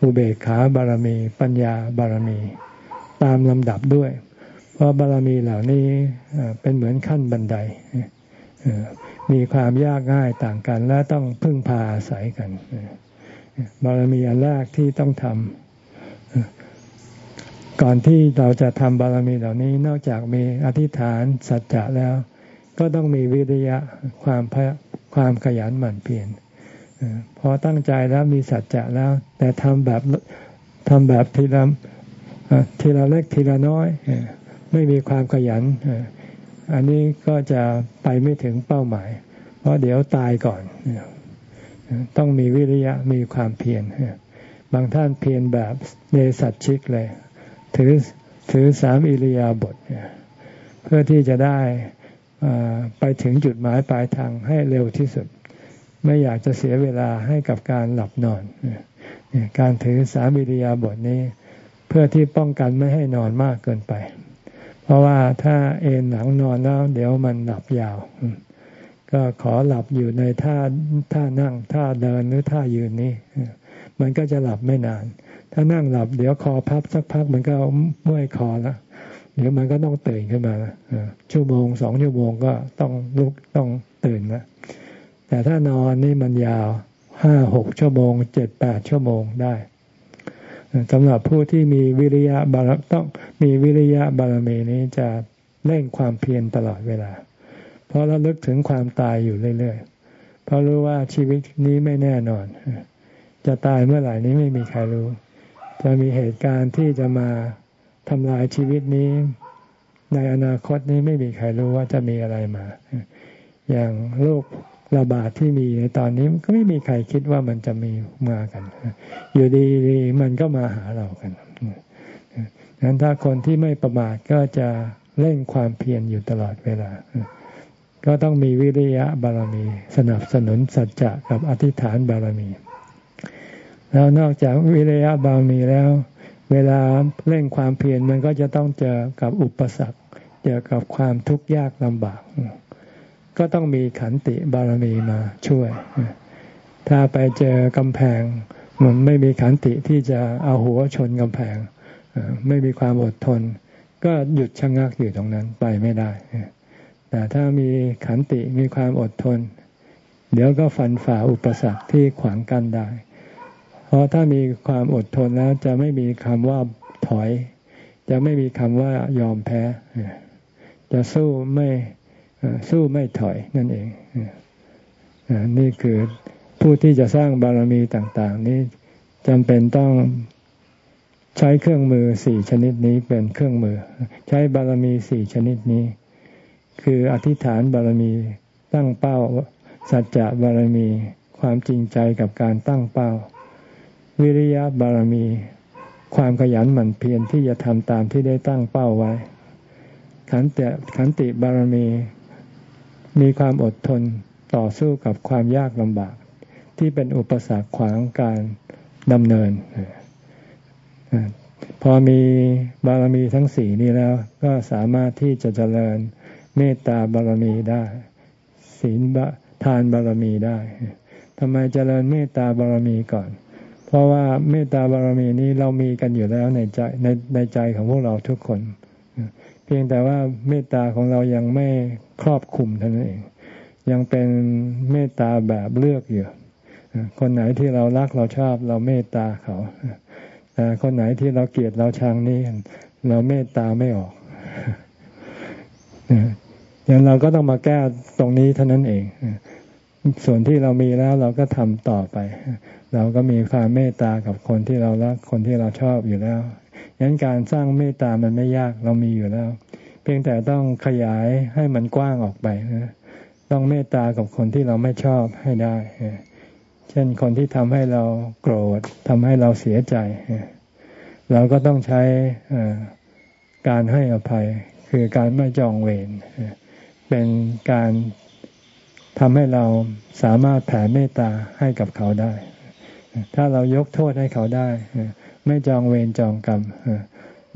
อุเบกขาบารมี ปัญญาบารมี ตามลำดับด้วย เพราะบารมีเหล่านี้เป็นเหมือนขั้นบันไดมีความยากง่ายต่างกันและต้องพึ่งพาอาศัยกัน บารมีอันแรกที่ต้องทำก่อนที่เราจะทำบารมีเหล่านี้นอกจากมีอธิษฐานสัจจะแล้ว ก็ต้องมีวิริยะความพความขยันหมั่นเพียรพอตั้งใจแล้วมีสัจจะแล้ว แต่ทำแบบทำแบบทีละทีละเล็กทีละน้อย ไม่มีความขยัน อันนี้ก็จะไปไม่ถึงเป้าหมาย เพราะเดี๋ยวตายก่อน ต้องมีวิริยะมีความเพียรบางท่านเพียรแบบเนสัตชิกเลย ถือถือสามอิริยาบถเพื่อที่จะได้ไปถึงจุดหมายปลายทางให้เร็วที่สุด ไม่อยากจะเสียเวลาให้กับการหลับนอน การถือสามอิริยาบถนี้ เพื่อที่ป้องกันไม่ให้นอนมากเกินไป เพราะว่าถ้าเอนหลังนอนแล้ว เดี๋ยวมันหลับยาว ก็ขอหลับอยู่ในท่าท่านั่งท่าเดินหรือท่ายืนนี้มันก็จะหลับไม่นาน ถ้านั่งหลับ เดี๋ยวคอพับสักพักมันก็เมื่อยคอแล้วเดี๋ยวมันก็ต้องตื่นขึ้นมาชั่วโมงสองชั่วโมงก็ต้องลุกต้องตื่นนะแต่ถ้านอนนี่มันยาวห้าหกชั่วโมงเจ็ดแปดชั่วโมงได้สำหรับผู้ที่มีวิริยะบารต้องมีวิริยะบารมีนี้จะเร่งความเพียรตลอดเวลา ราะเราลึกถึงความตายอยู่เรื่อยๆเพราะรู้ว่าชีวิตนี้ไม่แน่นอน จะตายเมื่อไหร่นี้ไม่มีใครรู้ จะมีเหตุการณ์ที่จะมาทำลายชีวิตนี้ ในอนาคตนี้ไม่มีใครรู้ว่าจะมีอะไรมา อย่างโรคระบาดที่มีในตอนนี้ก็ไม่มีใครคิดว่ามันจะมีมากัน อยู่ดีๆมันก็มาหาเรากันนั้นถ้าคนที่ไม่ประมาทก็จะเร่งความเพียรอยู่ตลอดเวลา ก็ต้องมีวิริยะบารมี สนับสนุนสัจจะกับอธิษฐานบารมี แล้วนอกจากวิริยะบารมีแล้ว เวลาเร่งความเพียรมันก็จะต้องเจอกับอุปสรรค เจอกับความทุกข์ยากลำบาก ก็ต้องมีขันติบารมีมาช่วย ถ้าไปเจอกำแพงมันไม่มีขันติที่จะเอาหัวชนกำแพง ไม่มีความอดทน ก็หยุดชะงักอยู่ตรงนั้นไปไม่ได้ แต่ถ้ามีขันติมีความอดทน เดี๋ยวก็ฟันฝ่าอุปสรรคที่ขวางกั้นได้ เพราะถ้ามีความอดทนแล้วจะไม่มีคำว่าถอย จะไม่มีคำว่ายอมแพ้ จะสู้ไม่สู้ไม่ถอยนั่นเอง นี่คือผู้ที่จะสร้างบารมีต่างๆ นี้จำเป็นต้องใช้เครื่องมือสี่ชนิดนี้เป็นเครื่องมือ ใช้บารมีสี่ชนิดนี้ คืออธิษฐานบารมีตั้งเป้า สัจจะบารมี ความจริงใจกับการตั้งเป้า วิริยะบารมี ความขยันหมั่นเพียรที่จะทำตามที่ได้ตั้งเป้าไว้ ขันติขันติบารมี มีความอดทนต่อสู้กับความยากลำบาก ที่เป็นอุปสรรคขวางการดำเนินพอมีบารมีทั้งสี่นี้แล้ว ก็สามารถที่จะเจริญ เมตตาบารมีได้ ศีลทานบารมีได้ทำไมเจริญเมตตาบารมีก่อน เพราะว่าเมตตาบารมีนี้เรามีกันอยู่แล้วในใจในในใจของพวกเราทุกคน เพียงแต่ว่าเมตตาของเรายังไม่ครอบคุมเท่านั้นเอง ยังเป็นเมตตาแบบเลือกอยู่คนไหนที่เรารักเราชอบเราเมตตาเขาแต่คนไหนที่เราเกลียดเราชังนี่เราเมตตาไม่ออก อย่างเราก็ต้องมาแก้ตรงนี้เท่านั้นเอง ส่วนที่เรามีแล้วเราก็ทำต่อไป เราก็มีความเมตตากับคนที่เรารักคนที่เราชอบอยู่แล้วยันการสร้างเมตตามันไม่ยากเรามีอยู่แล้ว เพียงแต่ต้องขยายให้มันกว้างออกไปนะต้องเมตตากับคนที่เราไม่ชอบให้ได้ เช่นคนที่ทำให้เราโกรธทำให้เราเสียใจ เราก็ต้องใช้การให้อภัยคือการไม่จองเวร เป็นการทำให้เราสามารถแผ่เมตตาให้กับเขาได้ ถ้าเรายกโทษให้เขาได้ ไม่จองเวรจองกรรม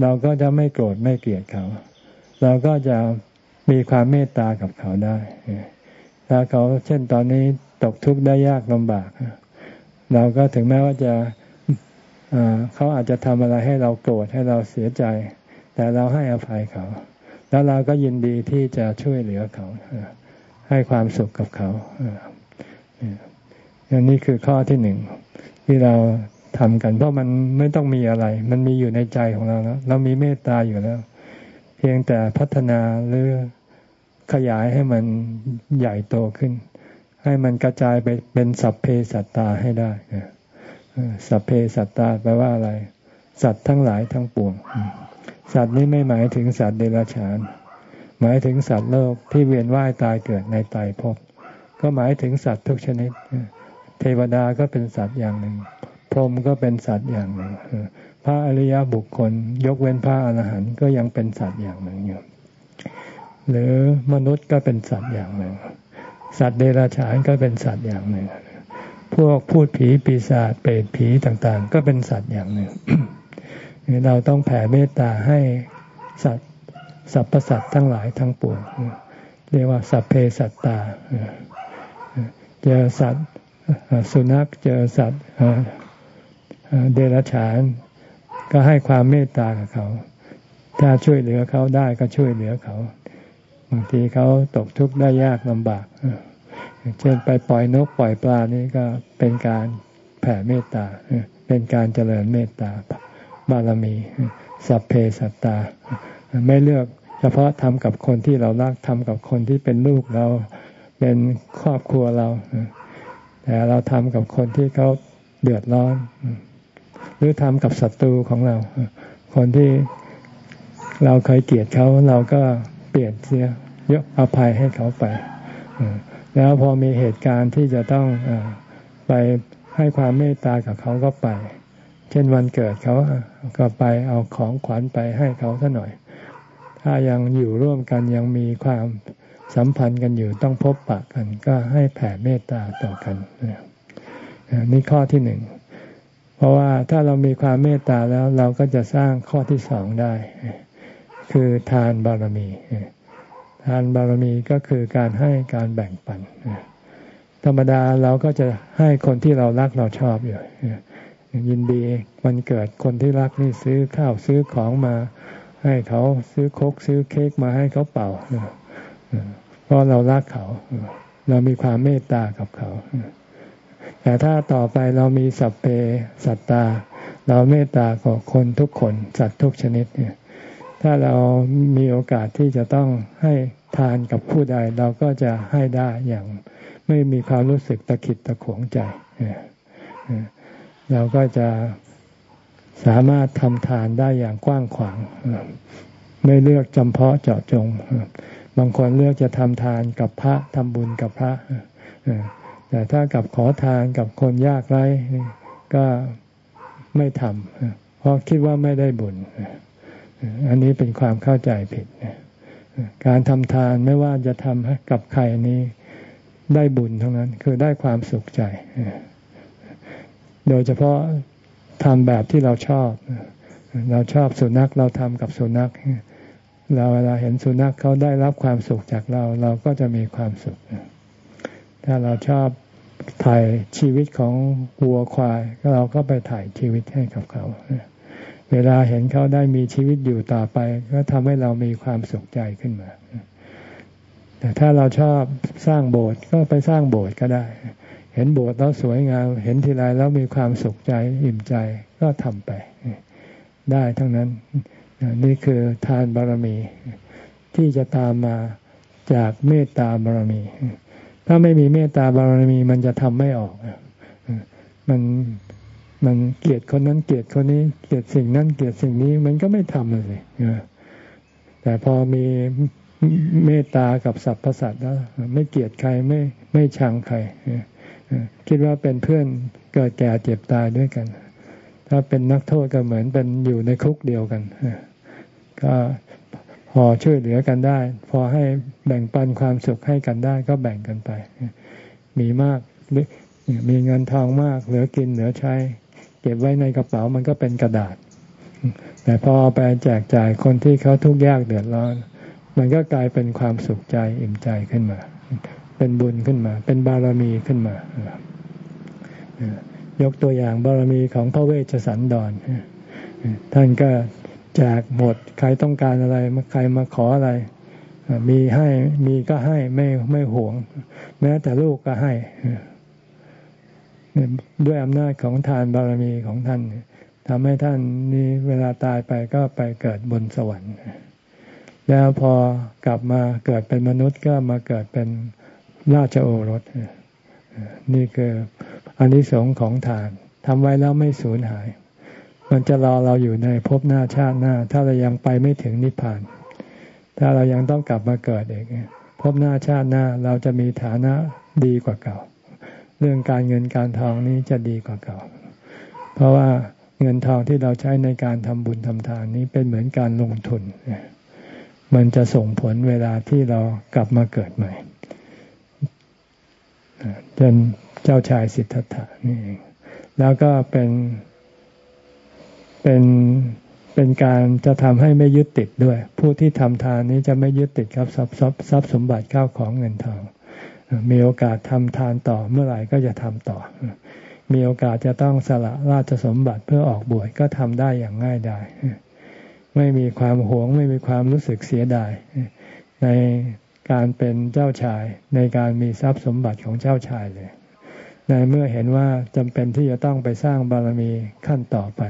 เราก็จะไม่โกรธไม่เกลียดเขา เราก็จะมีความเมตตากับเขาได้ ถ้าเขาเช่นตอนนี้ตกทุกข์ได้ยากลำบาก เราก็ถึงแม้ว่าจะเขาอาจจะทำอะไรให้เราโกรธให้เราเสียใจ แต่เราให้อภัยเขา แล้วเราก็ยินดีที่จะช่วยเหลือเขา ให้ความสุขกับเขาอันนี้คือข้อที่หนึ่งที่เราทำกัน เพราะมันไม่ต้องมีอะไร มันมีอยู่ในใจของเราแล้ว เรามีเมตตาอยู่แล้ว เพียงแต่พัฒนาหรือขยายให้มันใหญ่โตขึ้น ให้มันกระจายไปเป็นสัพเพสัตตาให้ได้สัพเพสัตตาแปลว่าอะไร สัตว์ทั้งหลายทั้งปวง สัตว์นี้ไม่หมายถึงสัตว์เดรัจฉาน หมายถึงสัตว์โลกที่เวียนว่ายตายเกิดในตายภพก็หมายถึงสัตว์ทุกชนิด เทวดาก็เป็นสัตว์อย่างหนึ่ง พรหมก็เป็นสัตว์อย่างหนึ่ง พระอริยบุคคล ยกเว้นพระอรหันต์ก็ยังเป็นสัตว์อย่างหนึ่งอยู่หรือมนุษย์ก็เป็นสัตว์อย่างหนึ่ง สัตว์เดรัจฉานก็เป็นสัตว์อย่างหนึ่ง พวกพูดผีปีศาจเปรตผีต่างๆ ก็เป็นสัตว์อย่างหนึ่ง เราต้องแผ่เมตตาให้สัตว์สรรพสัตว์ทั้งหลายทั้งปวงเรียกว่าสัพเพสัตตาเจอสัตว์สุนัขเจอสัตว์เดรัจฉาน ก็ให้ความเมตตากับเขา ถ้าช่วยเหลือเขาได้ก็ช่วยเหลือเขา บางทีเขาตกทุกข์ได้ยากลำบากเช่นไปปล่อยนกปล่อยปลานี่ก็เป็นการแผ่เมตตาเป็นการเจริญเมตตา บารมี สัพเพสัตตา ไม่เลือกเฉพาะทำกับคนที่เรารักทำกับคนที่เป็นลูกเราเป็นครอบครัวเรา แต่เราทำกับคนที่เขาเดือดร้อน หรือทำกับศัตรูของเรา คนที่เราเคยเกลียดเขาเราก็เปลี่ยนเสียยกอภัยให้เขาไป แล้วพอมีเหตุการณ์ที่จะต้องไปให้ความเมตตากับเขาก็ไป เช่นวันเกิดเขาก็ไปเอาของขวัญไปให้เขาสัหน่อย ถ้ายังอยู่ร่วมกันยังมีความสัมพันธ์กันอยู่ต้องพบปะกัน ก็ให้แผ่เมตตาต่อกันนี่ข้อที่หนึ่งเพราะว่าถ้าเรามีความเมตตาแล้วเราก็จะสร้างข้อที่สองได้ คือทานบารมี ทานบารมีก็คือการให้การแบ่งปันธรรมดาเราก็จะให้คนที่เรารักเราชอบอยู่ ยินดีวันเกิดคนที่รักนี่ซื้อข้าวซื้อของมา ให้เขาซื้อโคกซื้อเค้กมาให้เขาเป่าเพราะเรารักเขา เรามีความเมตตากับเขา แต่ถ้าต่อไปเรามีสัพเพสัตตา เราเมตตากับคนทุกคนสัตว์ทุกชนิดเนี่ยถ้าเรามีโอกาสที่จะต้องให้ทานกับผู้ใดเราก็จะให้ได้อย่างไม่มีความรู้สึกตะขิดตะขวงใจ เราก็จะสามารถทำทานได้อย่างกว้างขวาง ไม่เลือกจำเพาะเจาะจง บางคนเลือกจะทำทานกับพระทำบุญกับพระ แต่ถ้ากับขอทานกับคนยากไร้ก็ไม่ทำเพราะคิดว่าไม่ได้บุญ อันนี้เป็นความเข้าใจผิด การทำทานไม่ว่าจะทำกับใครนี้ได้บุญทั้งนั้น คือได้ความสุขใจ โดยเฉพาะทำแบบที่เราชอบ เราชอบสุนัขเราทำกับสุนัขเราเวลาเห็นสุนัขเขาได้รับความสุขจากเรา เราก็จะมีความสุข ถ้าเราชอบถ่ายชีวิตของวัวควายเราก็ไปถ่ายชีวิตให้กับเขาเวลาเห็นเขาได้มีชีวิตอยู่ต่อไป ก็ทำให้เรามีความสุขใจขึ้นมาแต่ถ้าเราชอบสร้างโบสถ์ก็ไปสร้างโบสถ์ก็ได้ เห็นบสถ์แล้วสวยงาม เห็นทีไรแล้วมีความสุขใจอิ่มใจก็ทำไป ได้ทั้งนั้น นี่คือทานบารมี ที่จะตามมาจากเมตตาบารมี ถ้าไม่มีเมตตาบารมีมันจะทำไม่ออก มันมันเกลียดคนนั้นเกลียดคนนี้ เกลียดสิ่งนั้นเกลียดสิ่งนี้มันก็ไม่ทำเลยแต่พอมีเมตตากับสรรพสัตว์แล้วไม่เกลียดใครไม่ไม่ชังใคร คิดว่าเป็นเพื่อนเกิดแก่เจ็บตายด้วยกัน ถ้าเป็นนักโทษก็เหมือนเป็นอยู่ในคุกเดียวกันก็พอช่วยเหลือกันได้ พอให้แบ่งปันความสุขให้กันได้ก็แบ่งกันไป มีมากมีเงินทองมากเหลือกินเหลือใช้ เก็บไว้ในกระเป๋ามันก็เป็นกระดาษ แต่พอไปแจกจ่ายคนที่เขาทุกข์ยากเดือดร้อน มันก็กลายเป็นความสุขใจอิ่มใจขึ้นมา เป็นบุญขึ้นมา เป็นบารมีขึ้นมายกตัวอย่างบารมีของพระเวชสันดรท่านก็แจกหมดใครต้องการอะไรใครมาขออะไร มีให้มีก็ให้ไม่ไม่หวง แม้แต่ลูกก็ให้ด้วยอำนาจของทานบารมีของท่านทำให้ท่านนี้เวลาตายไปก็ไปเกิดบนสวรรค์ แล้วพอกลับมาเกิดเป็นมนุษย์ก็มาเกิดเป็น ราชโอรส นี่คืออันที่สงของทานทำไว้แล้วไม่สูญหาย มันจะรอเราอยู่ในภพหน้าชาติหน้า ถ้าเรายังไปไม่ถึงนิพพาน ถ้าเรายังต้องกลับมาเกิดเองภพหน้าชาติหน้าเราจะมีฐานะดีกว่าเก่า เรื่องการเงินการทองนี้จะดีกว่าเก่า เพราะว่าเงินทองที่เราใช้ในการทำบุญทำทานนี้เป็นเหมือนการลงทุน มันจะส่งผลเวลาที่เรากลับมาเกิดใหม่ จนเจ้าชายสิทธัตถะนี่เองแล้วก็เป็นเป็นเป็นการจะทำให้ไม่ยึดติดด้วย ผู้ที่ทำทานนี้จะไม่ยึดติดกับทรัพย์ทรัพย์สมบัติข้าวของเงินทองมีโอกาสทำทานต่อเมื่อไหร่ก็จะทำต่อ มีโอกาสจะต้องสละราชสมบัติเพื่อออกบวชก็ทำได้อย่างง่ายดายไม่มีความหวง ไม่มีความรู้สึกเสียดายใน การเป็นเจ้าชายในการมีทรัพย์สมบัติของเจ้าชายเลย ในเมื่อเห็นว่าจำเป็นที่จะต้องไปสร้างบารมีขั้นต่อไป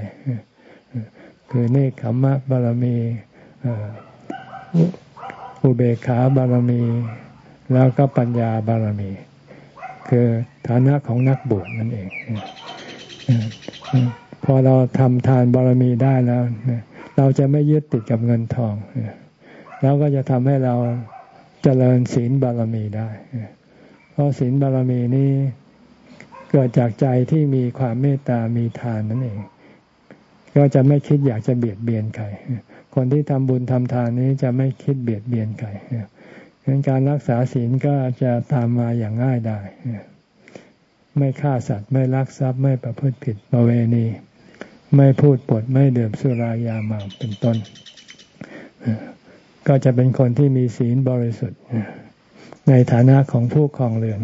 คือเนคขมมะบารมีอุเบกขาบารมี แล้วก็ปัญญาบารมี คือฐานะของนักบวชนั่นเองพอเราทำทานบารมีได้แล้ว เราจะไม่ยึดติดกับเงินทอง แล้วก็จะทำให้เรา เจริญศีลบารมีได้ เพราะศีลบารมีนี้เกิดจากใจที่มีความเมตตามีทานนั่นเอง ก็จะไม่คิดอยากจะเบียดเบียนใคร คนที่ทำบุญทำทานนี้จะไม่คิดเบียดเบียนใครดังการรักษาศีลก็จะตามมาอย่างง่ายได้ไม่ฆ่าสัตว์ไม่ลักทรัพย์ไม่ประพฤติผิดประเวณี ไม่พูดปดไม่เดื่มสุรายาเมาเป็นต้น ก็จะเป็นคนที่มีศีลบริสุทธิ์ในฐานะของผู้ครองเรือน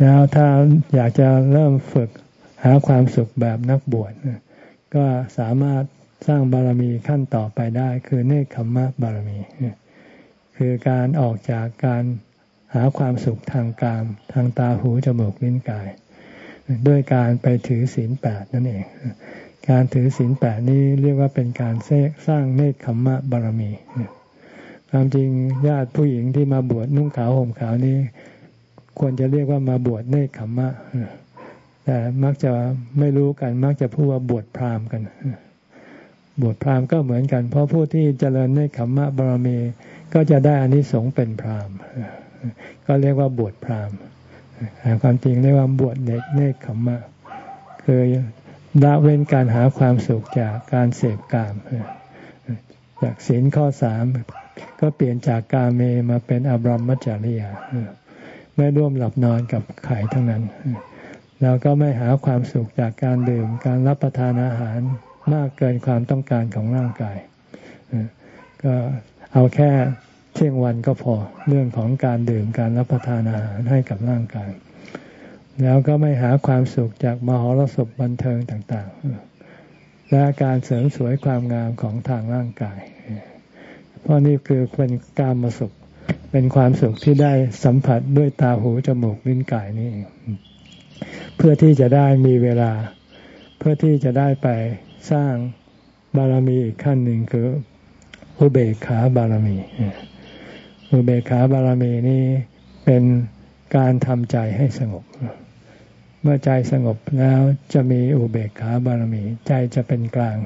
แล้วถ้าอยากจะเริ่มฝึกหาความสุขแบบนักบวชก็สามารถสร้างบารมีขั้นต่อไปได้ คือเนคขมมะบารมี คือการออกจากการหาความสุขทางกามทางตาหูจมูกลิ้นกาย ด้วยการไปถือศีลแปดนั่นเอง การถือศีลแปดนี้เรียกว่าเป็นการสร้างเนคขมมะบารมี ความจริงญาติผู้หญิงที่มาบวชนุ่งขาวห่มขาวนี้ควรจะเรียกว่ามาบวชเนคขมมะแต่มักจะไม่รู้กัน มักจะพูดว่าบวชพราหมณ์กัน บวชพราหมณ์ก็เหมือนกัน เพราะผู้ที่เจริญเนคขมมะบารมีก็จะได้อานิสงส์เป็นพราหมณ์ก็เรียกว่าบวชพราหมณ์ความจริงเรียกว่าบวชเด็กเนคขมมะคือละเว้นการหาความสุขจากการเสพกามจากศีลข้อสาม ก็เปลี่ยนจากกาเมมาเป็นอบรมมัจจริยาไม่ร่วมหลับนอนกับใครทั้งนั้น แล้วก็ไม่หาความสุขจากการดื่ม การรับประทานอาหารมากเกินความต้องการของร่างกาย ก็เอาแค่เที่ยงวันก็พอเรื่องของการดื่มการรับประทานอาหารให้กับร่างกาย แล้วก็ไม่หาความสุขจากมหรสพบันเทิงต่าง ๆ และการเสริมสวยความงามของทางร่างกาย เพราะนี่คือเป็นการมาสุข เป็นความสุขที่ได้สัมผัสด้วยตาหูจมูกลิ้นกายนี่เพื่อที่จะได้มีเวลา เพื่อที่จะได้ไปสร้างบารมีอีกขั้นหนึ่งคืออุเบกขาบารมีอุเบกขาบารมีนี่เป็นการทำใจให้สงบ เมื่อใจสงบแล้วจะมีอุเบกขาบารมี ใจจะเป็นกลาง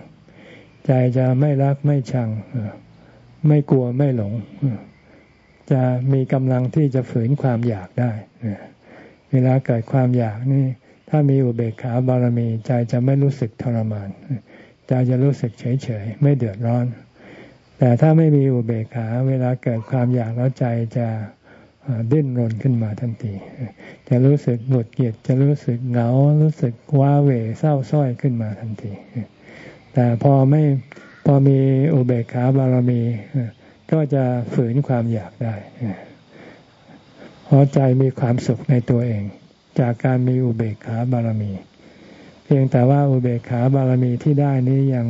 ใจจะไม่รักไม่ชัง ไม่กลัวไม่หลง จะมีกำลังที่จะฝืนความอยากได้เวลาเกิดความอยากนี่ ถ้ามีอุเบกขาบารมี ใจจะไม่รู้สึกทรมานใจจะรู้สึกเฉยเฉยไม่เดือดร้อน แต่ถ้าไม่มีอุเบกขา เวลาเกิดความอยากแล้วใจจะดิ้นรนขึ้นมาทันที จะรู้สึกหงุดหงิดจะรู้สึกเหงา รู้สึกว้าเหวเศร้าส้อยขึ้นมาทันที แต่พอไม่ พอมีอุเบกขาบารมี ก็จะฝืนความอยากได้เพราะใจมีความสุขในตัวเอง จากการมีอุเบกขาบารมี เพียงแต่ว่าอุเบกขาบารมีที่ได้นี้ยัง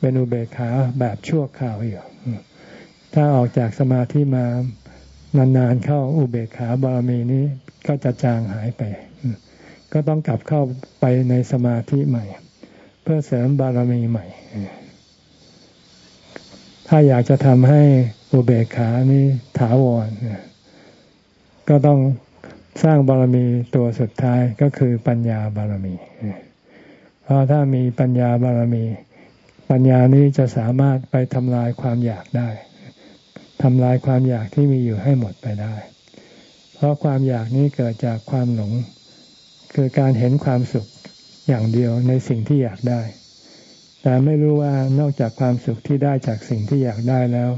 เป็นอุเบกขาแบบชั่วคราวอยู่ถ้าออกจากสมาธิมานานๆเข้าอุเบกขาบารมีนี้ก็จะจางหายไป ก็ต้องกลับเข้าไปในสมาธิใหม่ เพื่อเสริมบารมีใหม่ ถ้าอยากจะทำให้อุเบกขานี้ถาวรก็ต้องสร้างบารมีตัวสุดท้ายก็คือปัญญาบารมี เพราะถ้ามีปัญญาบารมี ปัญญานี้จะสามารถไปทำลายความอยากได้ทำลายความอยากที่มีอยู่ให้หมดไปได้ เพราะความอยากนี้เกิดจากความหลง คือการเห็นความสุขอย่างเดียวในสิ่งที่อยากได้ แต่ไม่รู้ว่านอกจากความสุขที่ได้จากสิ่งที่อยากได้แล้ว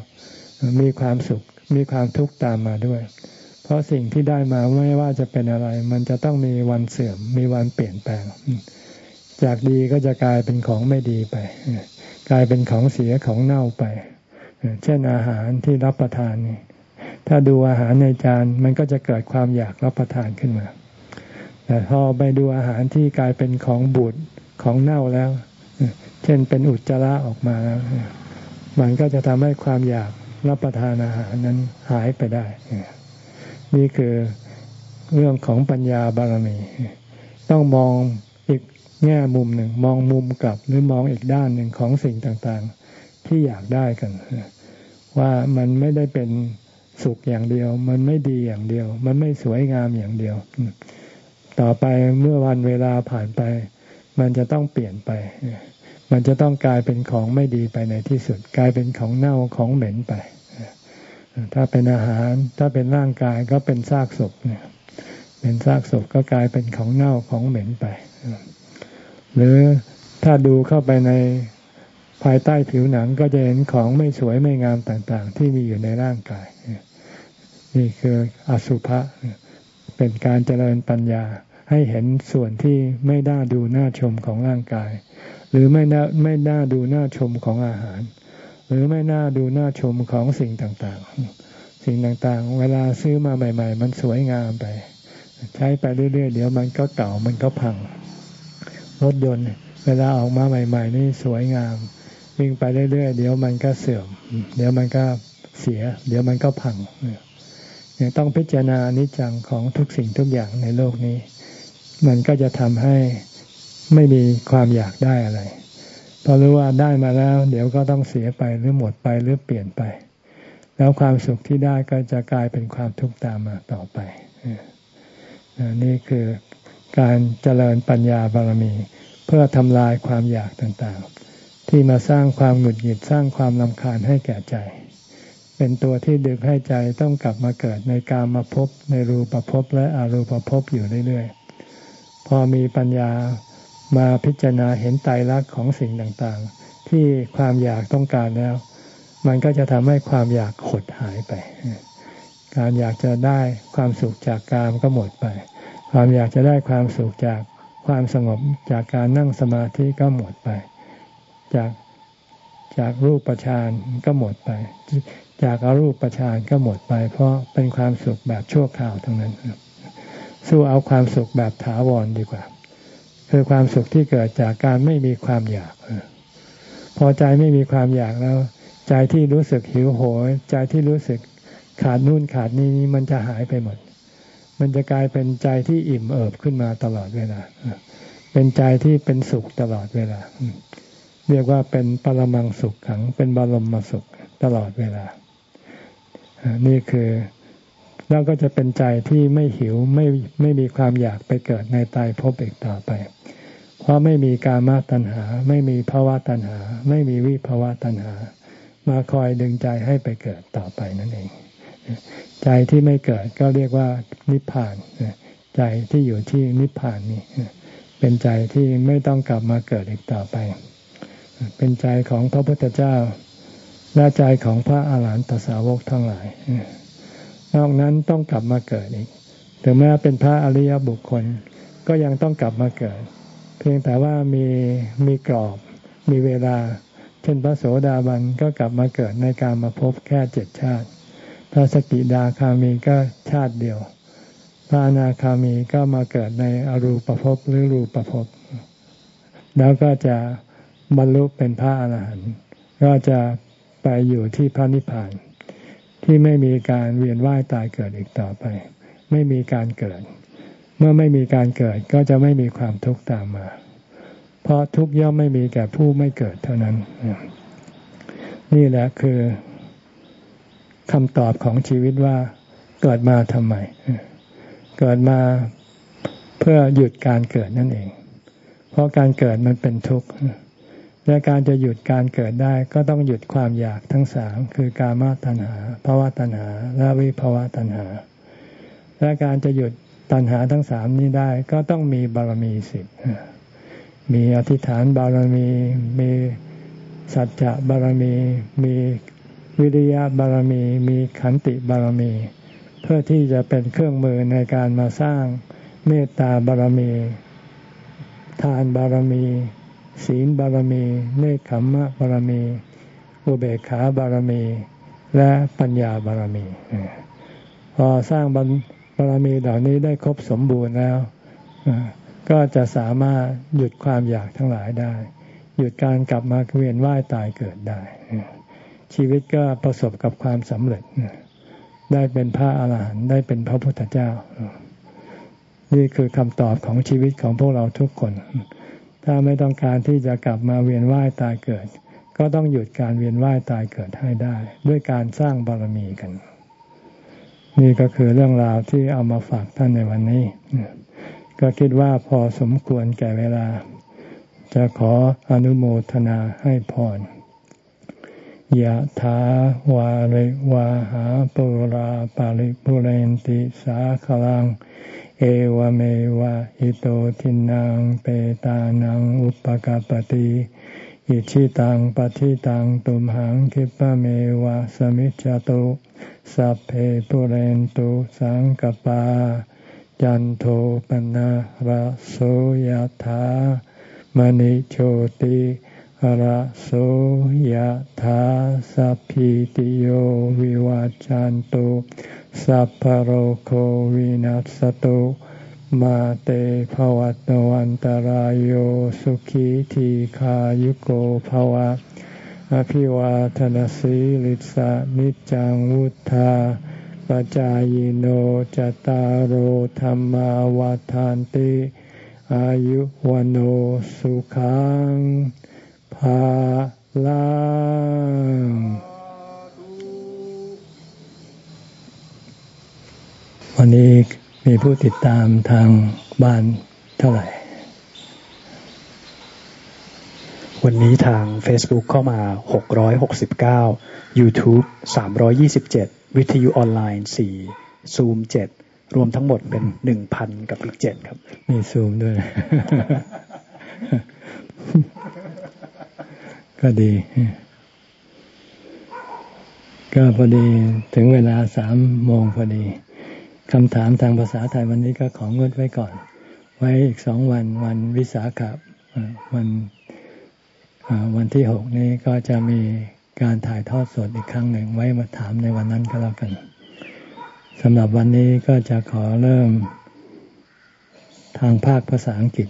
มีความสุขมีความทุกข์ตามมาด้วย เพราะสิ่งที่ได้มาไม่ว่าจะเป็นอะไร มันจะต้องมีวันเสื่อม มีวันเปลี่ยนแปลง จากดีก็จะกลายเป็นของไม่ดีไป กลายเป็นของเสียของเน่าไป เช่นอาหารที่รับประทานนี่ถ้าดูอาหารในจานมันก็จะเกิดความอยากรับประทานขึ้นมา แต่พอไปดูอาหารที่กลายเป็นของบูดของเน่าแล้ว เช่นเป็นอุจจาระออกมาแล้วมันก็จะทำให้ความอยากรับประทานอาหารนั้นหายไปได้ นี่คือเรื่องของปัญญาบารมี ต้องมองอีกแง่มุมหนึ่ง มองมุมกลับหรือมองอีกด้านหนึ่งของสิ่งต่างๆ ที่อยากได้กัน ว่ามันไม่ได้เป็นสุขอย่างเดียว มันไม่ดีอย่างเดียว มันไม่สวยงามอย่างเดียว ต่อไปเมื่อวันเวลาผ่านไป มันจะต้องเปลี่ยนไป มันจะต้องกลายเป็นของไม่ดีไปในที่สุด กลายเป็นของเน่าของเหม็นไป ถ้าเป็นอาหารถ้าเป็นร่างกายก็เป็นซากศพเนี่ยเป็นซากศพก็กลายเป็นของเน่าของเหม็นไป หรือถ้าดูเข้าไปในภายใต้ผิวหนังก็จะเห็นของไม่สวยไม่งามต่างๆ ที่มีอยู่ในร่างกาย นี่คืออสุภะเป็นการเจริญปัญญาให้เห็นส่วนที่ไม่น่าดูน่าชมของร่างกาย หรือไม่น่าไม่น่าดูน่าชมของอาหาร หรือไม่น่าดูน่าชมของสิ่งต่างๆ สิ่งต่างๆ เวลาซื้อมาใหม่ ๆ มันสวยงามไป ใช้ไปเรื่อยๆ เดี๋ยวมันก็เก่ามันก็พัง รถยนต์ เวลาออกมาใหม่ ๆ นี่สวยงาม วิ่งไปเรื่อยๆ เดี๋ยวมันก็เสื่อม เดี๋ยวมันก็เสีย เดี๋ยวมันก็พังยังต้องพิจารณานิจังของทุกสิ่งทุกอย่างในโลกนี้ มันก็จะทำให้ ไม่มีความอยากได้อะไรพอรู้ว่าได้มาแล้ว เดี๋ยวก็ต้องเสียไปหรือหมดไปหรือเปลี่ยนไป แล้วความสุขที่ได้ก็จะกลายเป็นความทุกข์ตามมาต่อไปนี่คือการเจริญปัญญาบารมี เพื่อทำลายความอยากต่างๆ ที่มาสร้างความหงุดหงิดสร้างความลำคาญให้แก่ใจ เป็นตัวที่ดึงให้ใจต้องกลับมาเกิดในการมาพบในรูปภพและอรูปภพอยู่เรื่อยๆ พอมีปัญญา มาพิจารณาเห็นไตรลักษณ์ของสิ่งต่างๆ ที่ความอยากต้องการแล้ว มันก็จะทำให้ความอยากหดหายไป การอยากจะได้ความสุขจากกามก็หมดไป ความอยากจะได้ความสุขจากความสงบจากการนั่งสมาธิก็หมดไป จากจากรูปประชานก็หมดไป จากอารูปประชานก็หมดไป เพราะเป็นความสุขแบบชั่วคราวทั้งนั้นสู้เอาความสุขแบบถาวรดีกว่า คือความสุขที่เกิดจากการไม่มีความอยากพอใจไม่มีความอยากแล้ว ใจที่รู้สึกหิวโหย ใจที่รู้สึกขาดนู่นขาดนี่นี้มันจะหายไปหมด มันจะกลายเป็นใจที่อิ่มเอิบขึ้นมาตลอดเวลาเป็นใจที่เป็นสุขตลอดเวลา เรียกว่าเป็นปรมังสุขขัง เป็นบรมมสุขตลอดเวลา นี่คือ แล้วก็จะเป็นใจที่ไม่หิวไม่ไม่มีความอยากไปเกิดในตายพบอีกต่อไป เพราะไม่มีกามาตัณหา ไม่มีภาวะตัณหา ไม่มีวิภาวะตัณหา มาคอยดึงใจให้ไปเกิดต่อไปนั่นเอง ใจที่ไม่เกิดก็เรียกว่านิพพานใจที่อยู่ที่นิพพานนี่เป็นใจที่ไม่ต้องกลับมาเกิดอีกต่อไป เป็นใจของพระพุทธเจ้าและใจของพระอาหารหันตสาวกทั้งหลาย นอกนั้นต้องกลับมาเกิดอีก ถึงแม้เป็นพระอริยบุคคล ก็ยังต้องกลับมาเกิด เพียงแต่ว่ามีมีกรอบ มีเวลา เช่นพระโสดาบันก็กลับมาเกิดในการมาพบแค่เจ็ดชาติ พระสกิดาคามีก็ชาติเดียว พระอนาคามีก็มาเกิดในอรูปภพหรือรูปภพ แล้วก็จะบรรลุเป็นพระอรหันต์ ก็จะไปอยู่ที่พระนิพพาน ที่ไม่มีการเวียนว่ายตายเกิดอีกต่อไป ไม่มีการเกิด เมื่อไม่มีการเกิดก็จะไม่มีความทุกข์ตามมา เพราะทุกย่อมไม่มีแก่ผู้ไม่เกิดเท่านั้น นี่แหละคือคำตอบของชีวิตว่าเกิดมาทำไม เกิดมาเพื่อหยุดการเกิดนั่นเอง เพราะการเกิดมันเป็นทุกข์ และการจะหยุดการเกิดได้ก็ต้องหยุดความอยากทั้งสามคือกามาตัณหาภาวะตัณหา และวิภาวะตัณหา และการจะหยุดตัณหาทั้งสามนี้ได้ก็ต้องมีบารมีสิบมีอธิษฐานบารมี มีสัจจะบารมี มีวิริยะบารมี มีขันติบารมี เพื่อที่จะเป็นเครื่องมือในการมาสร้างเมตตาบารมี ทานบารมี ศีลบารมี เนคขมมะบารมี อุเบกขาบารมี และปัญญาบารมี พอสร้างบารมีเหล่านี้ได้ครบสมบูรณ์แล้ว ก็จะสามารถหยุดความอยากทั้งหลายได้ หยุดการกลับมาเวียนว่ายตายเกิดได้ ชีวิตก็ประสบกับความสำเร็จ ได้เป็นพระอาหารหันต์ได้เป็นพระพุทธเจ้า นี่คือคำตอบของชีวิตของพวกเราทุกคน ถ้าไม่ต้องการที่จะกลับมาเวียนว่ายตายเกิด ก็ต้องหยุดการเวียนว่ายตายเกิดให้ได้ ด้วยการสร้างบารมีกัน นี่ก็คือเรื่องราวที่เอามาฝากท่านในวันนี้ ก็คิดว่าพอสมควรแก่เวลา จะขออนุโมทนาให้พรยะถาวาริวาหาปุราปาริปุเรนติสาคลัง เอวเมวะอิโตทินังเปตานังอุปกาปติอิชิตังปฏิตังตุมหังคิปะเมวะสมิจจตุสัพเพปุเรนตุสังกปา จันโทปนะระโสยธามณิโชติ ระโสยธาสัพพิติโยวิวัจจันตุสัพพโรโควินัสตุมาเตภวัตวันตารโยสุขีทีขายุโกภวะ อภิวาทนสีลิสานิจังวุธาปจายโนจตารโหธรรมาวาทานติ อายุวันโอสุขัง ภาลังวันนี้มีผู้ติดตามทางบ้านเท่าไหร่ วันนี้ทาง Facebook เข้ามา 669 YouTube 327 วิทยุออนไลน์4ซูม7รวมทั้งหมดเป็น1,000กับอีก7ครับ มีซูมด้วย ก็ดี ก็พอดีถึงเวลาสามโมงพอดีคำถามทางภาษาไทยวันนี้ก็ของงดไว้ก่อน ไว้อีกสองวันวันวิสาขะวันวันที่หกนี้ก็จะมีการถ่ายทอดสดอีกครั้งหนึ่งไว้มาถามในวันนั้นก็แล้วกันสำหรับวันนี้ก็จะขอเริ่มทางภาคภาษาอังกฤษ